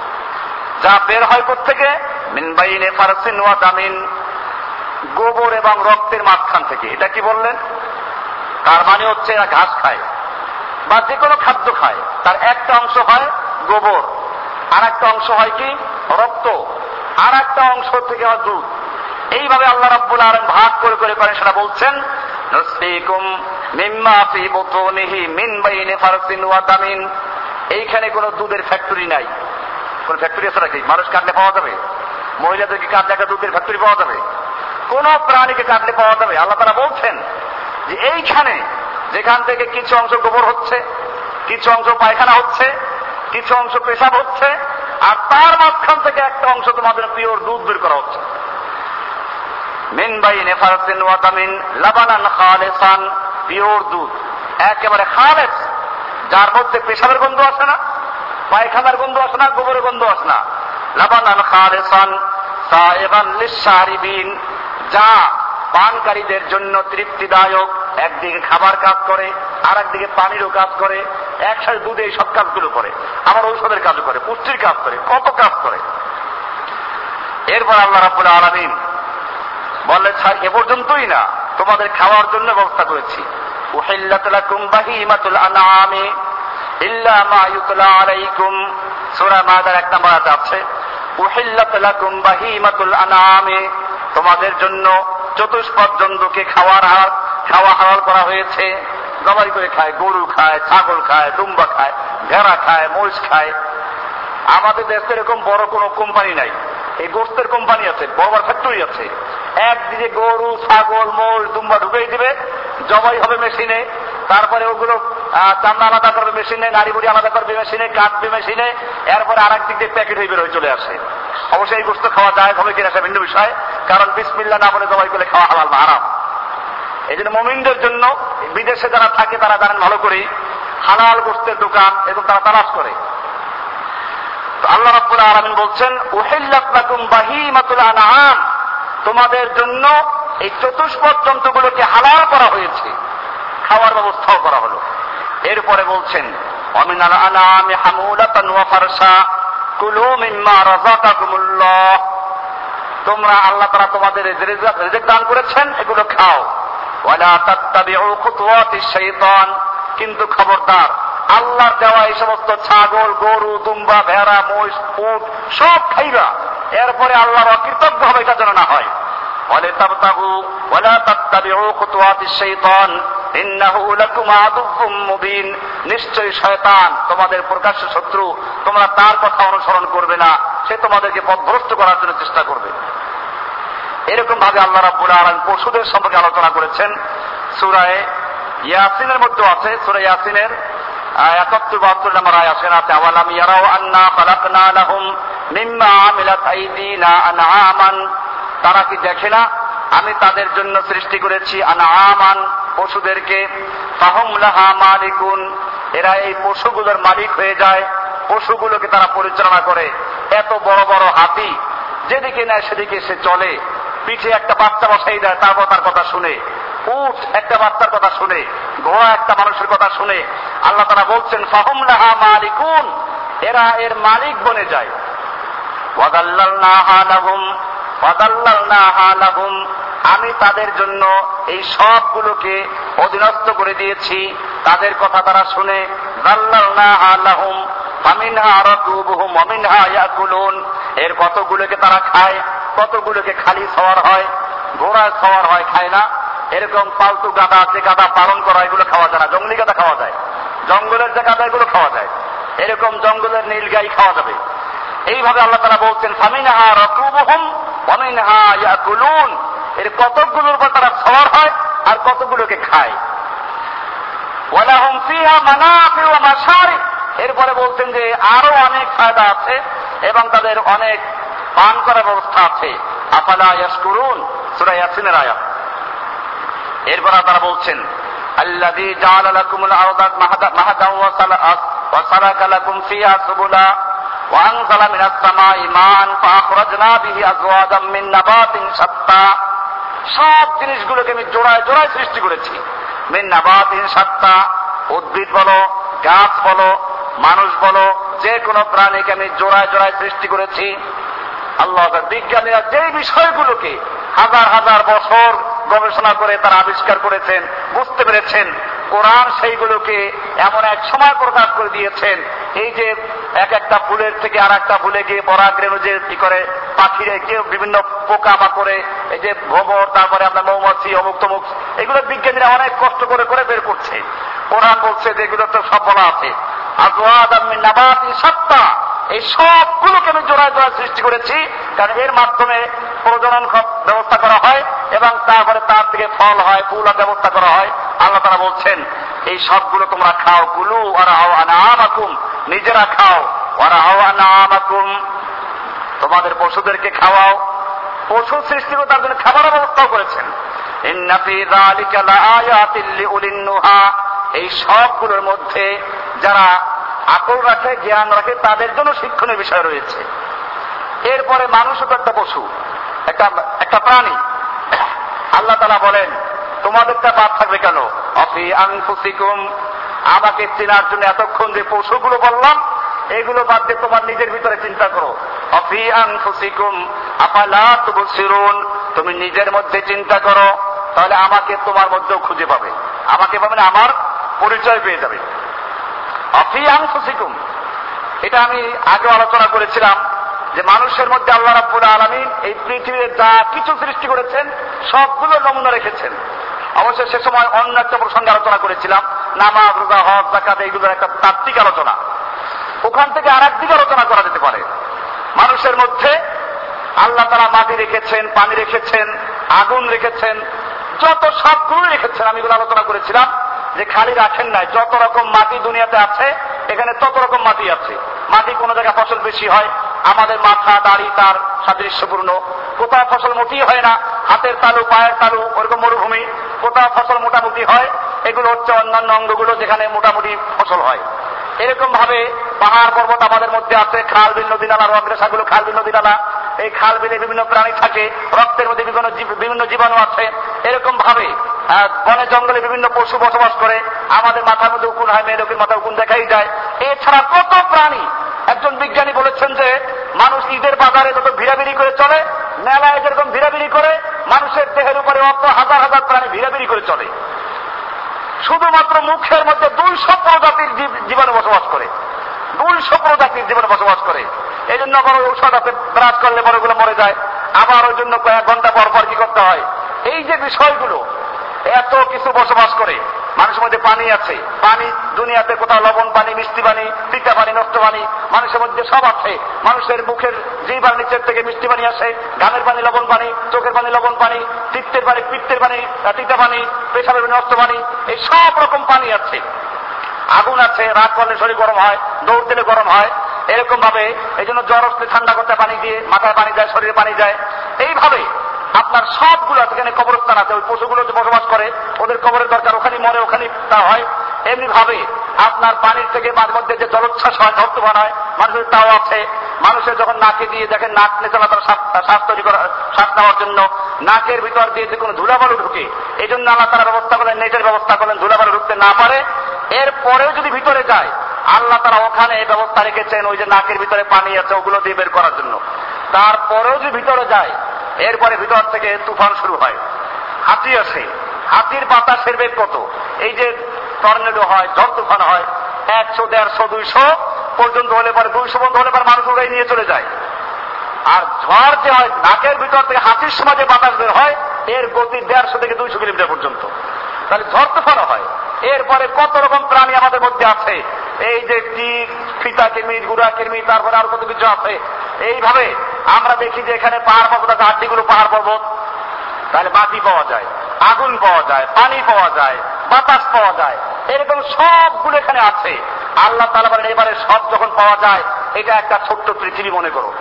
যা বের হয় থেকে মিনবাইনে ফারসিন ওয়া দামিন। গোবর এবং রক্তের মাঝখান থেকে। এটা কি বললেন? তার মানে হচ্ছে এরা ঘাস খায় বা যে কোনো খাদ্য খায়। তার একটা অংশ হয় গোবর আর একটা অংশ হয় কি? রক্ত আর একটা অংশ থেকে হয় দুধ। এইভাবে আল্লাহ রাব্বুল আলম ভাগ করে করে করেন সেটা বলছেন মিন বাইনি ফারসিন ওয়া দামিন। এইখানে কোনো দুধের ফ্যাক্টরি নাই। কোন ফ্যাক্টরি আছে নাকি? মানুষ কাটলে পাওয়া যাবে। মহিলাদেরকে কাটলে একটা দুধের ফ্যাক্টরি পাওয়া যাবে। কোন প্রাণীকে কাটলে পাওয়া যাবে। আল্লাহ তারা বলছেন যে এইখানে যেখান থেকে কিছু অংশ গোবর হচ্ছে, কিছু অংশ পায়খানা হচ্ছে, কিছু অংশ পেশাব হচ্ছে, আর তার মাঝখান থেকে একটা অংশ তোমাদের পিওর দুধ বের করা হচ্ছে। মিন বাই নেফারসিন ওয়াতামিন লাবানান খালেসান, পিওর দুধ। একেবারে খালেস, যার মধ্যে পেশাবের গন্ধ আসে না। পায়খানার গন্ধ আসে না, গোবরের গন্ধ আসে না? লাবানান খালেসান সাহেবান লিসারিবিন। যা পানকারীদের জন্য তৃপ্তিদায়ক, একদিকে খাবার কাজ করে আর একদিকে পানিরও কাজ করে, একসাথে দুধে সব কাজগুলো করে। আবার ঔষধের কাজ করে, পুষ্টির কাজ করে, কত কাজ করে। এরপর আল্লাহ রাবুল আলমিন বললে ছাড় এ পর্যন্তই না। তোমাদের খাওয়ার জন্য ব্যবস্থা করেছি। উহিল্লাত লাকুম বাহিমাতুল আনআমি। আছে তোমাদের জন্য চতুষ্পদ জন্তুকে খাওয়ার হার, খাওয়া হালাল করা হয়েছে। জবাই করে খায়, গরু খায়, ছাগল খায়, দুম্বা খায়, ভেড়া খায় মহিষ খায়। আমাদের দেশে এরকম বড় কোনো কোম্পানি নাই। এই গোস্তের কোম্পানি আছে, বড় ফ্যাক্টরি আছে। একদিকে গরু, ছাগল, মোষ, দুম্বা ঢুকেই দিবে, জবাই হবে মেশিনে। তারপরে ওগুলো চামড়া আলাদা করবে মেশিনে, নাড়ি বুড়ি আলাদা করবে মেশিনে কাটবে মেশিনে, এরপরে আর এক দিক দিয়ে প্যাকেট হয়ে বেরোয় চলে আসে। অবশ্যই এই গোস্ত খাওয়া যায় হবে কিনা সেটা ভিন্ন বিষয়, কারণ বিসমিল্লা না বলে জবাই করে খাওয়া হালাল না হারাম। এই জন্য মমিনদের জন্য বিদেশে যারা থাকে, তারা জানেন ভালো করে, হালাল গোস্তের দোকান এবং তারা তালাশ করে। আল্লাহ রাব্বুল আলামিন বলছেন, উহিল্লাত লাকুম বাহিমাতুল আনআম। তোমাদের জন্য এই চতুষ্পদ জন্তুগুলোকে হালাল করা হয়েছে। খাওয়ার ব্যবস্থাও করা হলো। এরপরে বলছেন, অমিনাল আনামি হামুলাতান ওয়া ফারসা, কুলু মিম্মা রাযাকাকুমুল্লাহ। তোমরা আল্লাহ তারা তোমাদের রিজিক দান করেছেন, এগুলো খাও। ওয়ালা তাত্তাবিউ খুতুওয়াতিশ শাইতান। কিন্তু খবরদার, আল্লাহর দেওয়া এই সমস্ত ছাগল, গরু, দুম্বা, ভেড়া, মহিষ, উট, সব খাইবা। এরপরে আল্লাহর অকৃতজ্ঞ হবে এটা যেন না হয়। বলে তাবতাগু ওয়ালা তাত্তাবিউ খুতুওয়াতিশ শাইতান। ইন্নাহু লাকুম আদুউম মুবিন। নিশ্চয় শয়তান তোমাদের প্রকাশ্য শত্রু, তোমরা তার কথা অনুসরণ করবে না, সে তোমাদেরকে পথভ্রষ্ট করার জন্য চেষ্টা করবে। এরকম ভাবে আল্লাহ রাব্বুল আলামিন পশুদের সম্পর্কে আলোচনা করেছেন। সূরায়ে ইয়াসিনের মধ্যে আছে সূরা ইয়াসিনের একাত্তর বাহাত্তর নম্বর আয়াসেন আছে আওয়ালাম ইয়ারাও আন্না খালাকনা লাহুম মিম্মা আমিলাত আইদিনা আনআমান। তারা কি দেখে না? আমি তাদের জন্য সৃষ্টি করেছি আনআমান। পশুদেরকে মালিকুন, এরা এই পশুগুলোর মালিক হয়ে যায়, পশুগুলোকে তারা পরিচালনা করে। এত বড় বড় হাতি, যেদিকে নেয় সেদিকে সে চলে। পিঠে একটা বাচ্চা বসাই দেয়, তারপর তার কথা শুনে। উঠ, একটা বাচ্চার কথা শুনে। ঘোড়া, একটা মানুষের কথা শুনে। আল্লাহ তারা বলছেন, ফাহুম লাহা মালিকুন, এরা এর মালিক বনে যায়। ওয়াদাল্লালনাহা লাহুম ওয়াদাল্লালনাহা লাহুম আমি তাদের জন্য এই সবগুলোকে অধীনস্থ করে দিয়েছি। তাদের কথা তারা শুনে এর কতগুলোকে তারা খায়? কতগুলোকে খালি সওয়ার হয়? ঘোড়ায় সওয়ার হয়, খায় না। এরকম পালতু গাদা আছে গাদা পালন করা, এগুলো খাওয়া যায় না। জঙ্গলি গাদা খাওয়া যায়। জঙ্গলের যে গাদা এগুলো খাওয়া যায়। এরকম জঙ্গলের নীল গাই খাওয়া যাবে। এইভাবে আল্লাহ তারা বলছেন, ফামিনহা রকুবহুম ওয়ামিনহা ইয়াকুলুন। এর কতকগুলোর উপর তারা সবার হয় আর কতগুলোকে খায়। এরপরে বলছেন যে আরও অনেক ফায়দা আছে এবং তাদের অনেক পান করার ব্যবস্থা আছে। সূরা ইয়াসিনের আয়াত। এরপর তারা বলছেন, আল্লাযী মাহাদান ওয়া লাকুম ফিহা সুবুলা সব জিনিসগুলোকে আমি জোড়ায় জোড়ায় সৃষ্টি করেছি। মিন নাবাতিন শাত্তা উদ্ভিদ বলো, গাছ বলো, মানুষ বলো, যে কোনো প্রাণীকে আমি জোড়ায় জোড়ায় সৃষ্টি করেছি। আল্লাহ বিজ্ঞানীরা যে বিষয়গুলোকে হাজার হাজার বছর গবেষণা করে তারা আবিষ্কার করেছেন, বুঝতে পেরেছেন, কোরআন সেইগুলোকে এমন এক সময় প্রকাশ করে দিয়েছেন। এই যে এক একটা ফুলের থেকে আর একটা ফুলে গিয়ে পরাগ্রেণু যে কি করে পাখিরে কেউ বিভিন্ন পোকা বা করে এই যে ভ্রমর তারপরে আপনার মৌমাছি, অমুক তমুক, এগুলো বিজ্ঞানীরা অনেক কষ্ট করে করে বের করছে। কোরআন বলছে যে এগুলো তো সব আছে। সত্তা। এই সবগুলোকে আমি জোড়ায় জোড়ায় সৃষ্টি করেছি, কারণ এর মাধ্যমে প্রজনন ব্যবস্থা করা হয় এবং তারপরে তার থেকে ফল হয় ফুলার ব্যবস্থা করা হয়। আল্লাহ তারা বলছেন, এই সবগুলো তোমরা খাও, কুলু ওরা হাও আনামাকুম। নিজেরা খাও ওরা হাও আনামাকুম। তোমাদের পশুদেরকে খাওয়াও। পশু সৃষ্টি করে তার জন্য খাবারের ব্যবস্থাও করেছেন। এই সবগুলোর মধ্যে যারা আকল রাখে, জ্ঞান রাখে, তাদের জন্য শিক্ষণীয় বিষয় রয়েছে। এরপরে মানুষও তো একটা পশু। একটা একটা প্রাণী। আল্লাহ তালা বলেন তোমাদেরটা বাদ থাকবে কেন? অফি আংফুসিকুম আমাকে চেনার জন্য এতক্ষণ যে পশুগুলো বললাম এগুলো বাদ দিয়ে তোমার নিজের ভিতরে চিন্তা করো। অফি তুমি নিজের মধ্যে চিন্তা করো, তাহলে আমাকে তোমার মধ্যেও খুঁজে পাবে। আমাকে পাবে না, আমার পরিচয় পেয়ে যাবে। অফি আংফুসিকুম এটা আমি আগে আলোচনা করেছিলাম যে মানুষের মধ্যে আল্লাহ রাব্বুল আলমিন এই পৃথিবীতে যা কিছু সৃষ্টি করেছেন, সবগুলো নমুনা রেখেছেন। অবশ্য সে সময় অন্য একটা প্রসঙ্গে আলোচনা করেছিলাম, নামাজ, রোজা হক জাকাত এইগুলোর একটা তাত্ত্বিক আলোচনা। ওখান থেকে আর একদিকে আলোচনা করা যেতে পারে। মানুষের মধ্যে আল্লাহ তারা মাটি রেখেছেন, পানি রেখেছেন, আগুন রেখেছেন, যত সবগুলো রেখেছেন, আমি এগুলো আলোচনা করেছিলাম যে খালি রাখেন নাই। যত রকম মাটি দুনিয়াতে আছে, এখানে তত রকম মাটি আছে। মাটি কোনো জায়গায় ফসল বেশি হয়, আমাদের মাথা, দাড়ি, তার সাদৃশ্যপূর্ণ। কোথাও ফসল মোটেই হয় না, হাতের তালু, পায়ের তালু, ওরকম মরুভূমি। কোথাও ফসল মোটামুটি হয়, এগুলো হচ্ছে অন্যান্য অঙ্গগুলো যেখানে মোটামুটি ফসল হয়। এরকম ভাবে পাহাড় পর্বত আমাদের মধ্যে আছে, খাল, বিল, নদী, নালা অগ্রেসাগুলো খাল, বিল, নদী, নালা। এই খাল, বিলে বিভিন্ন প্রাণী থাকে, রক্তের মধ্যে বিভিন্ন বিভিন্ন জীবাণু আছে। এরকম ভাবে বনে, জঙ্গলে বিভিন্ন পশু বসবাস করে, আমাদের মাথার মধ্যে উকুন হয় মেয়েদের মাথা উকুন দেখাই যায়। এছাড়া কত প্রাণী? একজন বিজ্ঞানী বলেছেন যে, মানুষ ঈদের বাজারে যত ভিড়াভিড়ি করে চলে, মেলায় যেরকম ভিড়াভিড়ি করে, মানুষের দেহের উপরে অত হাজার হাজার প্রাণী ভিড়াভিড়ি করে চলে। শুধুমাত্র মুখের মধ্যে দুইশো প্রজাতির জীবাণু বসবাস করে। দুইশো প্রজাতির জীবনে বসবাস করে। এই জন্য বড় ঔষধ আছে ব্রাশ করলে বড়গুলো মরে যায়। আবার ওই জন্য কয়েক ঘণ্টা পর পর কি করতে হয়? এই যে বিষয়গুলো, এত কিছু বসবাস করে। মানুষের মধ্যে পানি আছে। পানি, দুনিয়াতে কোথাও লবণ পানি, মিষ্টি পানি, তিতা পানি, নষ্ট পানি, মানুষের মধ্যে সব আছে। মানুষের মুখের জিবার নিচের থেকে মিষ্টি পানি আসে গানের পানি, লবণ পানি, চোখের পানি, লবণ পানি তিত্তের পানি, পিত্তের পানি তিতা পানি, পেশাবের নষ্ট পানি, এই সব রকম পানি আছে। আগুন আছে, রাত করলে শরীর গরম হয়। দৌড় দিলে গরম হয়। এরকম ভাবে এই জন্য জ্বর আসলে ঠান্ডা করতে পানি দিয়ে মাথায় পানি যায় শরীরে পানি যায় এইভাবে আপনার সবগুলো সেখানে কবরস্থান আছে, ওই পশুগুলো যে বসবাস করে, ওদের কবরের দরকার ওখানে মরে ওখানে তা হয়। এমনি ভাবে আপনার পানির থেকে মাঝে মধ্যে যে জলোচ্ছ্বাস হয় ধর্তবান হয় মানুষের তাও আছে। মানুষের যখন নাকে দিয়ে দেখেন নাক নেচালা তারা শ্বাস তৈরি করা শ্বাস নেওয়ার জন্য নাকের ভিতর দিয়ে যে কোনো ধুলাবালু ঢুকে এই জন্য আল্লাহ তারা ব্যবস্থা করেন নেটের ব্যবস্থা করেন ধুলাবালু ঢুকতে না পারে। এরপরেও যদি ভিতরে যায় আল্লাহ তারা ওখানে এই ব্যবস্থা রেখেছেন, ওই যে নাকের ভিতরে পানি আছে, ওগুলো দিয়ে বের করার জন্য। তারপরেও যে ভিতরে যায়, এরপরে ভিতর থেকে তুফান শুরু হয়। হাতি আসে। হাতির বাতাসের বেগ কত? এই যে টর্নেডো হয়, ঝড় তুফান হয়, একশো, দেড়শো, দুইশো পর্যন্ত হলে পরে দুইশো পর্যন্ত হলে পরে মানুষ উড়াই নিয়ে চলে যায়। আর ঝড় যে হয়, নাকের ভিতর থেকে হাতির সময় যে বাতাস বের হয়, এর গতি দেড়শো থেকে দুইশো কিলোমিটার পর্যন্ত। তাহলে ঝড় তুফানও হয়। এরপরে কত রকম প্রাণী আমাদের মধ্যে আছে? এই যে টিক ফিতা কিরমি গুড়া কিরমি তারপরে আর কত কিছু আছে? এইভাবে আমরা দেখি যে এখানে পাহাড় পর্বত আছে আড্ডিগুলো পাহাড় পর্বত। তাহলে মাটি পাওয়া যায়, আগুন পাওয়া যায়, পানি পাওয়া যায়, বাতাস পাওয়া যায়। এরকম সবগুলো এখানে আছে। আল্লাহ তালা বলেন, এবারে সব যখন পাওয়া যায়, এটা একটা ছোট্ট পৃথিবী মনে করো।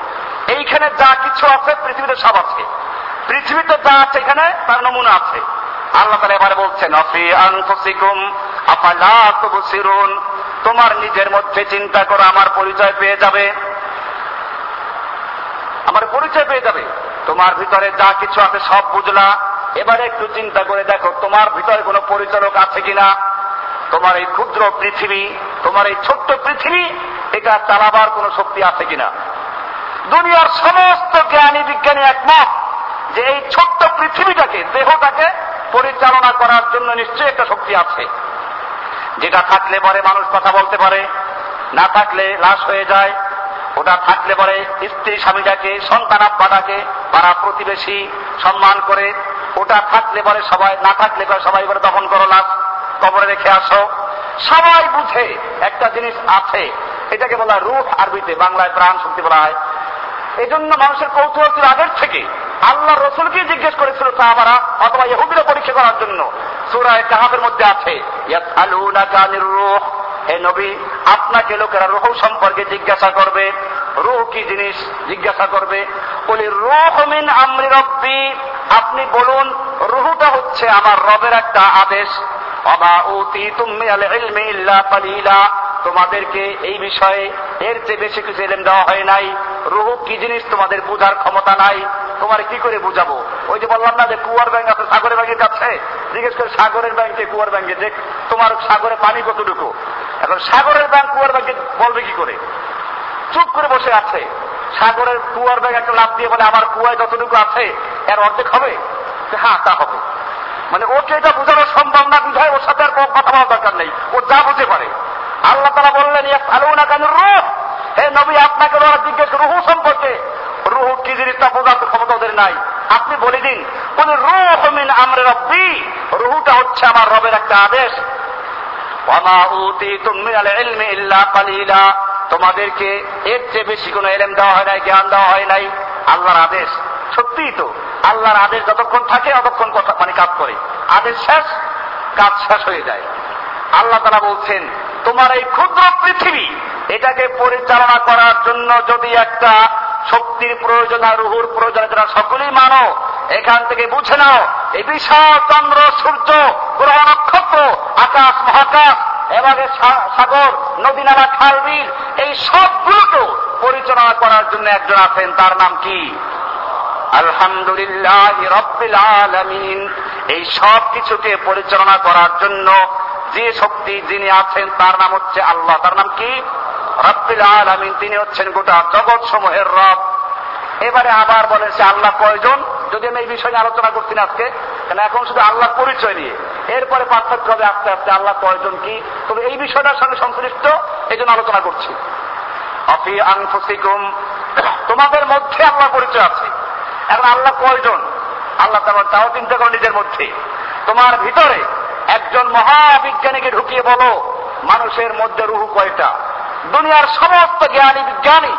এইখানে যা কিছু আছে, পৃথিবীতে সব আছে। পৃথিবীতে যা আছে এখানে, তার নমুনা আছে। আল্লাহ তালা এবারে বলছেন, অফি আনফুসিকুম, আফালা তোমার নিজের মধ্যে চিন্তা করো, আমার পরিচয় পেয়ে যাবে। আমার পরিচয় পেয়ে যাবে। তোমার ভিতরে যা কিছু আছে সব বুঝলা। এবারে একটু চিন্তা করে দেখো, তোমার ভিতরে কোনো পরিচালক আছে কিনা? তোমার এই ক্ষুদ্র পৃথিবী, তোমার এই ছোট্ট পৃথিবী, এটা চালাবার কোন শক্তি আছে কিনা? দুনিয়ার সমস্ত জ্ঞানী বিজ্ঞানী একমত যে এই ছোট্ট পৃথিবীটাকে, দেহটাকে পরিচালনা করার জন্য নিশ্চয়ই একটা শক্তি আছে। যেটা থাকলে পরে মানুষ কথা বলতে পারে, না থাকলে লাশ হয়ে যায়। ওটা থাকলে পরে স্ত্রী স্বামীটাকে, সন্তান আব্বাটাকে, পাড়া প্রতিবেশী সম্মান করে। ওটা থাকলে পরে সবাই, না থাকলে পরে সবাই করে দহন করো লাশ, কবরে রেখে আসো। সবাই বুঝে একটা জিনিস আছে। এটাকে বলা রুহ আরবিতে, বাংলায় প্রাণ শক্তি বলা হয়। এই জন্য মানুষের কৌতূহল আগের থেকে। আল্লাহ রসুলকে জিজ্ঞেস করেছিল সাহাবারা অথবা ইহুদিরা পরীক্ষা করার জন্য। সুরায় কাহাবের মধ্যে আছে হে নবী, আপনাকে লোকেরা রুহ সম্পর্কে জিজ্ঞাসা করবে। রুহ কি জিনিস? জিজ্ঞাসা করবে বলি রুহ মিন আমরি রব্বি। আপনি বলুন, রুহুটা হচ্ছে আমার রবের একটা আদেশ। অবা উতি তুমি ইলমি ইল্লা কালিলা। তোমাদেরকে এই বিষয়ে এর চেয়ে বেশি কিছু এলেম দেওয়া হয় নাই। রুহ কি জিনিস তোমাদের বোঝার ক্ষমতা নাই। তোমার কি করে বুঝাবো? ওই যে বললাম না যে কুয়ার ব্যাংক আছে, সাগরের ব্যাংকের কাছে জিজ্ঞেস করে, সাগরের ব্যাংকে কুয়ার ব্যাংকে যে তোমার সাগরে পানি কতটুকু? এখন সাগরের ব্যাংক কুয়ার ব্যাংকে বলবে কি করে? চুপ করে বসে আছে। সাগরের কুয়ার ব্যাগ একটা লাভ দিয়ে বলে, আমার কুয়ায় যতটুকু আছে, এর অর্ধেক হবে? হ্যাঁ তা হবে। মানে ওকে এটা বোঝানো সম্ভব না, বুঝায় ওর সাথে আর কথা বলার দরকার নেই। ও যা বুঝতে পারে। আল্লাহ তারা বললেন আলু না কেন রুহ। হে নবী, আপনাকে ওরা জিজ্ঞেস রুহু সম্পর্কে? রুহু কি জিনিসটা বোঝার ক্ষমতা ওদের নাই? আপনি বলে দিন। বলে রুহ মিন আমরে রব্বি। রুহুটা হচ্ছে আমার রবের একটা আদেশ। ওয়ামা উতিতুম মিনাল ইলমি ইল্লা কালিলা। তোমাদেরকে এর চেয়ে বেশি কোনো এলেম দেওয়া হয় নাই, জ্ঞান দেওয়া হয় নাই। আল্লাহর আদেশ। সত্যিই তো, আল্লাহর আদেশ যতক্ষণ থাকে, ততক্ষণ কথা মানে কাজ করে। আদেশ শেষ, কাজ শেষ হয়ে যায়। আল্লাহ তারা বলছেন, তোমার এই ক্ষুদ্র পৃথিবী, এটাকে পরিচালনা করার জন্য যদি একটা শক্তির প্রয়োজন আর রুহুর প্রয়োজন তারা সকলেই মানো। এখান থেকে বুঝে নাও, এই বিশাল চন্দ্র, সূর্য, গ্রহ, নক্ষত্র, আকাশ, মহাকাশ এবারে সাগর, নদী নালা, খাল, বিল, এই সবগুলোকে পরিচালনা করার জন্য একজন আছেন, তার নাম কি? আলহামদুলিল্লাহ রব্বিল আলামিন। এই সব কিছুকে পরিচালনা করার জন্য যে শক্তি যিনি আছেন, তার নাম হচ্ছে আল্লাহ। তার নাম কি? রব্বিল আলামিন, তিনি হচ্ছেন গোটা জগৎ সমূহের রব। এবারে আবার বলেন সে আল্লাহ কয়জন? যদি আমি এই বিষয় নিয়ে আলোচনা করছি না আজকে কেন এখন শুধু আল্লাহর পরিচয় নিয়ে। এরপরে পার্থক্য হবে আস্তে আস্তে আল্লাহ কয়জন কি? তবে এই বিষয়টার সঙ্গে সংশ্লিষ্ট এই জন্য আলোচনা করছি। অফি আংফুসিকুম তোমাদের মধ্যে আল্লাহ পরিচয় আছে। এখন আল্লাহ কয়জন? আল্লাহ তোমার তাও চিন্তা করো নিজের মধ্যে। তোমার ভিতরে একজন মহাবিজ্ঞানীকে ঢুকিয়ে বলো, মানুষের মধ্যে রুহু কয়টা? দুনিয়ার সমস্ত জ্ঞানী বিজ্ঞানী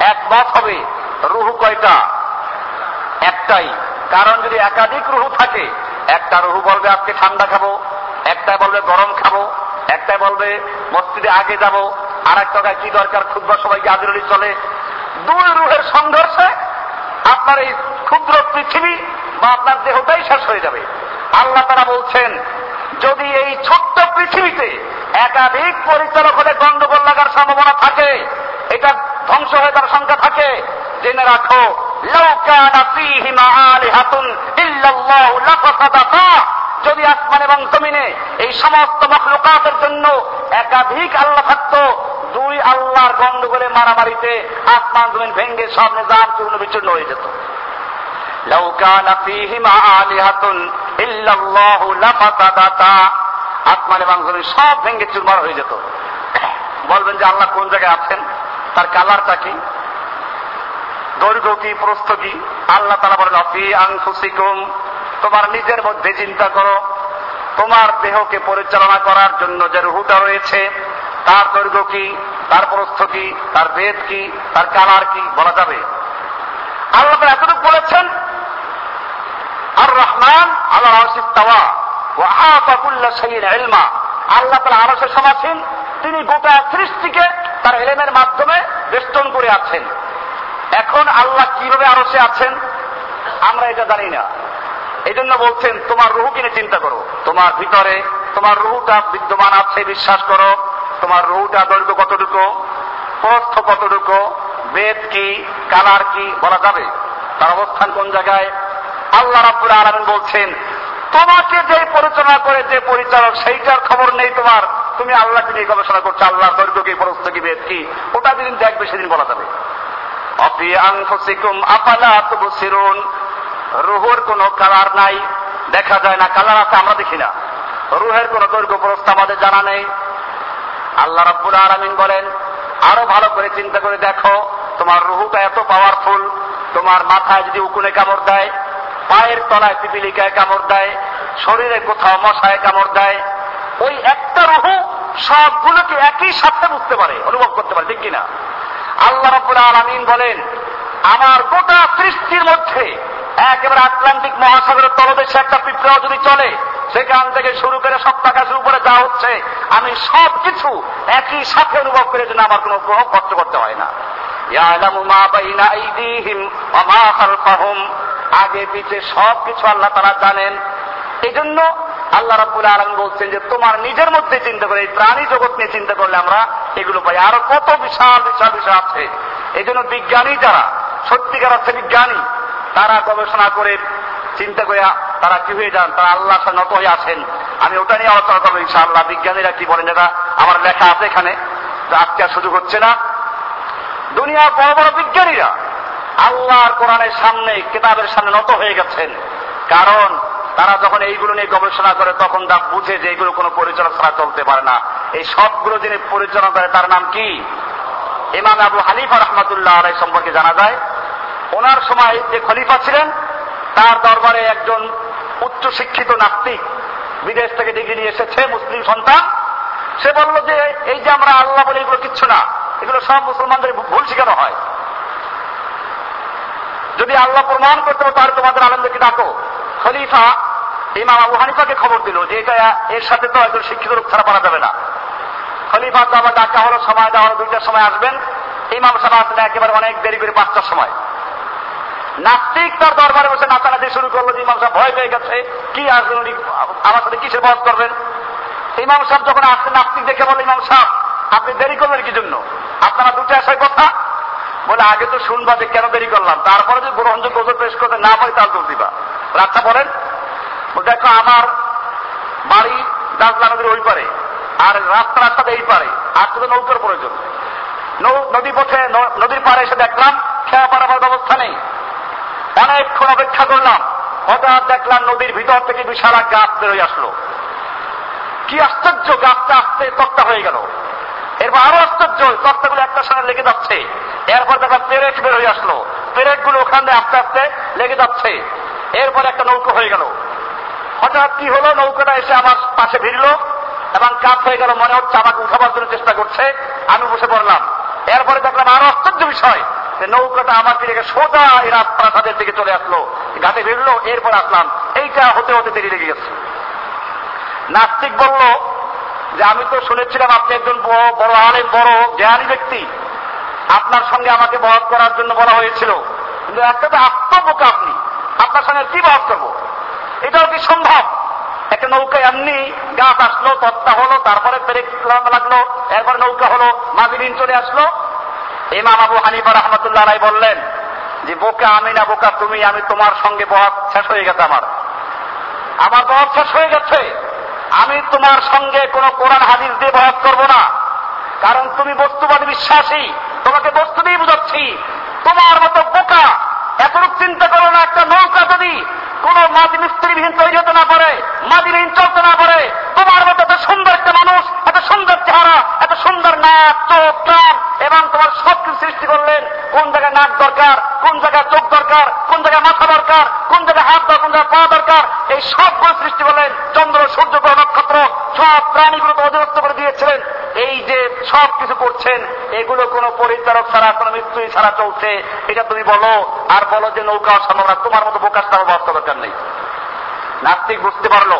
একমত হবে, রুহু কয়টা? একটাই। কারণ যদি একাধিক রুহু থাকে, একটা রুহু বলবে আজকে ঠান্ডা খাব একটা বলবে গরম খাব একটা বলবে মসজিদে আগে যাব আর একটা কি দরকার, ক্ষুদ্র সবাইকে আদিরলি চলে। দুই রুহের সংঘর্ষে আপনার এই ক্ষুদ্র পৃথিবী বা আপনার দেহটাই শেষ হয়ে যাবে। আল্লাহ তারা বলছেন, যদি এই ছোট্ট পৃথিবীতে একাধিক পরিচালক হলে গন্ডগোল লাগার সম্ভাবনা থাকে। এটা ধ্বংস হয়ে তার সংখ্যা থাকে। জেনে রাখো যদি আসমান এবং জমিনে এই সমস্ত মখলুকাতের জন্য একাধিক আল্লাহ থাকতো, দুই আল্লাহর গন্ডগোলে মারামারিতে আসমান জমিন ভেঙ্গে সব নিজাম চূর্ণ বিচূর্ণ হয়ে যেত। লাউকানা ফিহিমা আলিহাতুন ইল্লাল্লাহু লাফাতাদাতা আসমান এবং সব ভেঙে চুরমার হয়ে যেত। বলবেন যে আল্লাহ কোন জায়গায় আছেন? তার কালারটা কি? দৈর্ঘ্য কি? প্রস্থ কি? আল্লাহ তারা বলেন, অফি আংফুসিকুম তোমার নিজের মধ্যে চিন্তা করো। তোমার দেহকে পরিচালনা করার জন্য যে রুহুটা রয়েছে, তার দৈর্ঘ্য কি? তার প্রস্থ কি? তার বেদ কি? তার কালার কি? বলা যাবে? আল্লাহ এতটুকু বলেছেন আর রহমান আল্লাহ তাওয়া। আল্লাহ তালা আরসের সমাসীন তিনি গোটা সৃষ্টিকে তার এলেমের মাধ্যমে বেষ্টন করে আছেন। এখন আল্লাহ কীভাবে আরসে আছেন, আমরা এটা জানি না। এই জন্য বলছেন, তোমার রুহু কিনে চিন্তা করো। তোমার ভিতরে, তোমার রুহুটা বিদ্যমান আছে, বিশ্বাস করো। তোমার রুহুটা দৈর্ঘ্য কতটুকু? প্রস্থ কতটুকু? বেদ কি? কালার কি? বলা যাবে। তার অবস্থান কোন জায়গায়? আল্লাহ রাব্বুল আলমিন বলছেন তোমাকে যে পরিচালনা করে যে পরিচালক, সেইটার খবর নেই তোমার। তুমি আল্লাহকে নিয়ে গবেষণা করছ আল্লাহ দৈর্ঘ্য কি প্রস্থ কি? বেদ কি ওটা যেদিন দেখবে, সেদিন বলা যাবে। অফি আংফসিকুম আপালা তুবসিরুন। রুহুর কোনো কালার নাই, দেখা যায় না, কালার আছে, আমরা দেখি না। রুহের কোন দৈর্ঘ্য প্রস্থ আমাদের জানা নেই। আল্লাহ রাব্বুল আলামিন বলেন, আরও ভালো করে চিন্তা করে দেখো, তোমার রুহুটা এত পাওয়ারফুল তোমার মাথায় যদি উকুনে কামড় দেয় পায়ের তলায় পিপিলিকায় কামড় দেয়, শরীরে কোথাও মশায় কামড় দেয়। ওই একটা রুহু সবগুলোকে একই সাথে বুঝতে পারে, অনুভব করতে পারে, ঠিক কিনা? আল্লাহ রাব্বুল আলামিন বলেন, আমার গোটা সৃষ্টির মধ্যে একেবারে আটলান্টিক মহাসাগরের তলদেশে একটা পিঁপড়াও যদি চলে, সেখান থেকে শুরু করে সপ্তাহের উপরে যা হচ্ছে, আমি সব কিছু একই সাথে অনুভব করে জন্য আমার কোনো কষ্ট করতে হয় না। আগে পিছে সব কিছু আল্লাহ তারা জানেন। এই জন্য আল্লাহ রাব্বুল আলম বলছেন যে, তোমার নিজের মধ্যে চিন্তা করে, এই প্রাণী জগৎ নিয়ে চিন্তা করলে আমরা এগুলো পাই। আরও কত বিশাল বিশাল বিষয় আছে। এই জন্য বিজ্ঞানী যারা, সত্যিকার অর্থে বিজ্ঞানী, তারা গবেষণা করে চিন্তা করে তারা কি হয়ে যান, তারা আল্লাহ নত হয়ে আসেন। আমি ওটা নিয়ে আলোচনা করব ইনশাআল্লাহ। বিজ্ঞানীরা কি বলেন যেটা আমার লেখা আছে এখানে। আজকে আর সুযোগ হচ্ছে না। দুনিয়ার বড় বড় বিজ্ঞানীরা আল্লাহর কোরআনের সামনে, কিতাবের সামনে নত হয়ে গেছেন। কারণ তারা যখন এইগুলো নিয়ে গবেষণা করে, তখন তা বুঝে যে এইগুলো কোনো পরিচালনা ছাড়া চলতে পারে না। এই সবগুলো যিনি পরিচালনা করে, তার নাম কি? ইমাম আবু হানিফা রহমতুল্লাহ আলাই সম্পর্কে জানা যায়। ওনার সময় যে খলিফা ছিলেন, তার দরবারে একজন উচ্চ শিক্ষিত নাস্তিক বিদেশ থেকে ডিগ্রি নিয়ে এসেছে, মুসলিম সন্তান। সে বলল যে, এই যে আমরা আল্লাহ বলে এগুলো কিচ্ছু না, এগুলো সব মুসলমানদের ভুল শিখানো হয়। যদি আল্লাহ প্রমাণ করতে তাহলে তোমাদের আলমদেরকে ডাকো। খলিফা ইমাম আবু হানিফাকে খবর দিল যে এটা এর সাথে তো একজন শিক্ষিত লোক ছাড়া পারা যাবে না। খলিফা তো আবার ডাকা হলো, সময় দেওয়া হলো, দুইটার সময় আসবেন। ইমাম সাহেব আসলে একেবারে অনেক দেরি করে পাঁচটার সময়। নাস্তিক তার দরবারে বসে নাচানাচি শুরু করল যে ইমাম সাহেব ভয় পেয়ে গেছে। কি আসবেন উনি? আমার সাথে কিসের বধ করবেন? ইমাম সাহেব যখন আসছে নাস্তিক দেখে বলে ইমাম সাহেব, আপনি দেরি করলেন কি জন্য? আপনারা দুটো আসার কথা? বলে, আগে তো শুনবা যে কেন দেরি করলাম। তারপরে যদি গ্রহণযোগ্য ওজন পেশ করতে না পারি, তাহলে দোষ দিবা। রাস্তা বলেন দেখো, আমার বাড়ি দাজলা নদীর ওই পারে, আর রাস্তা রাস্তাতে এই পারে, আর শুধু নৌকার প্রয়োজন। নদী পথে নদীর পারে এসে দেখলাম, খেয়া পারাবার ব্যবস্থা নেই। অনেকক্ষণ অপেক্ষা করলাম, হঠাৎ দেখলাম নদীর ভিতর থেকে বিশাল গাছ বেরোয় আসলো। কি আশ্চর্য, গাছটা আসতে তক্তা হয়ে গেল। এরপর আরও আশ্চর্য, তক্তাগুলো একটা সঙ্গে লেগে যাচ্ছে। এরপর দেখলাম পেরেক বের হয়ে আসলো। পেরেকগুলো ওখানে আস্তে আস্তে লেগে যাচ্ছে। এরপর একটা নৌকো হয়ে গেল। হঠাৎ কি হলো? নৌকাটা এসে আমার পাশে ভিড়লো এবং কাপ হয়ে গেল। মনে হচ্ছে আমাকে উঠাবার জন্য চেষ্টা করছে। আমি বসে পড়লাম। এরপরে দেখলাম আরও আশ্চর্য বিষয় যে নৌকাটা আমার দিকে সোজা এরা প্রাসাদের দিকে চলে আসলো। ঘাটে ভিড়লো, এরপর আসলাম। এইটা হতে হতে দেরি লেগে গেছে। নাস্তিক বলল যে, আমি তো শুনেছিলাম আপনি একজন বড় আলেম, বড় জ্ঞানী ব্যক্তি। আপনার সঙ্গে আমাকে বহৎ করার জন্য বলা হয়েছিল। কিন্তু একটা তো আত্মবোকা আপনি। আপনার সঙ্গে কি বহৎ করব? এটাও কি সম্ভব? একটা নৌকা এমনি গাছ আসলো তত্তা হলো, তারপরে ব্রেক লাগল, এরপর নৌকা হলো মাদিরিন চলে আসলো। ইমাম আবু হানিফা রহমতুল্লাহ রায় বললেন, যে বোকা আমি না, বোকা তুমি, আমি তোমার সঙ্গে বহাত শেষ হয়ে গেছে আমার। আমার বহাত শেষ হয়ে গেছে। আমি তোমার সঙ্গে কোন কোরআন হাদিস দিয়ে বহাত করব না। কারণ তুমি বস্তুবাদী বিশ্বাসী। তোমাকে বস্তু দিয়ে বুঝাচ্ছি। তোমার মতো বোকা, এতটুকু চিন্তা করো না, একটা নৌকা যদি কোন মাদি মিস্ত্রিবিহীন তৈরি হতে না পারে মাদিবিহীন চলতে না পারে, তোমার মতো এত সুন্দর একটা মানুষ, এত সুন্দর চেহারা, এত সুন্দর নাক, চোখ, কান, এবং তোমার সব কিছু সৃষ্টি করলেন, কোন জায়গায় নাক দরকার, কোন জায়গায় চোখ দরকার, কোন জায়গায় মাথা দরকার, কোন জায়গায় হাত দরকার, কোন জায়গায় পা দরকার, এই সবগুলো সৃষ্টি করলেন চন্দ্র, সূর্য, গ্রহ, নক্ষত্র, সব প্রাণীগুলো তো অধীনস্থ করে দিয়েছিলেন। এই যে সব কিছু করছেন, এগুলো কোনো পরিচালক ছাড়া, কোনো মৃত্যুই ছাড়া চলছে। এটা তুমি বলো, আর বলো যে নৌকা অসম্ভব না তোমার মতো বোকার তার দরকার নেই। নাস্তিক বুঝতে পারল?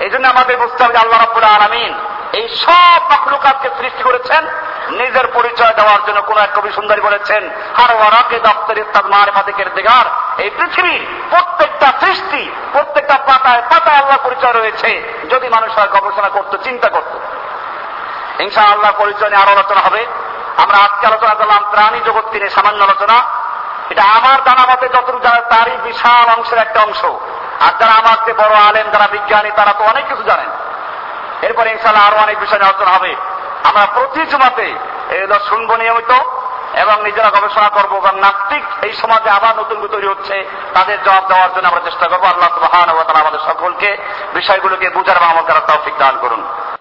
এই জন্য আমাদের বুঝতে হবে আল্লাহ রাবুল আলমিন এই সব মাকলুকাতকে সৃষ্টি করেছেন, নিজের পরিচয় দেওয়ার জন্য কোন এক কবি সুন্দরী বলেছেন, হার ওয়ারাকে দপ্তর ইত্যাদ মারে ফাতিকের দিগার। এই পৃথিবীর প্রত্যেকটা সৃষ্টি, প্রত্যেকটা পাতায় পাতায় আল্লাহ পরিচয় রয়েছে। যদি মানুষরা গবেষণা করতো, চিন্তা করতো। ইনশা আল্লাহ পরিচয় নিয়ে আরও আলোচনা হবে। আমরা আজকে আলোচনা করলাম প্রাণী জগৎ নিয়ে সামান্য আলোচনা। এটা আমার জানা মতে যতটুকু তারই বিশাল অংশের একটা অংশ। আর যারা আমার চেয়ে বড় আলেন যারা বিজ্ঞানী, তারা তো অনেক কিছু জানেন। এরপরে ইনশাল্লাহ আরও অনেক বিষয় নিয়ে আলোচনা হবে। আমরা প্রতি জুমাতে এগুলো শুনব নিয়মিত এবং নিজেরা গবেষণা করব এবং নাস্তিক এই সমাজে আবার নতুন তৈরি হচ্ছে। তাদের জবাব দেওয়ার জন্য আমরা চেষ্টা করব। আল্লাহ সুবাহ আমাদের সকলকে বিষয়গুলোকে বুঝার এবং আমল করার তৌফিক দান করুন।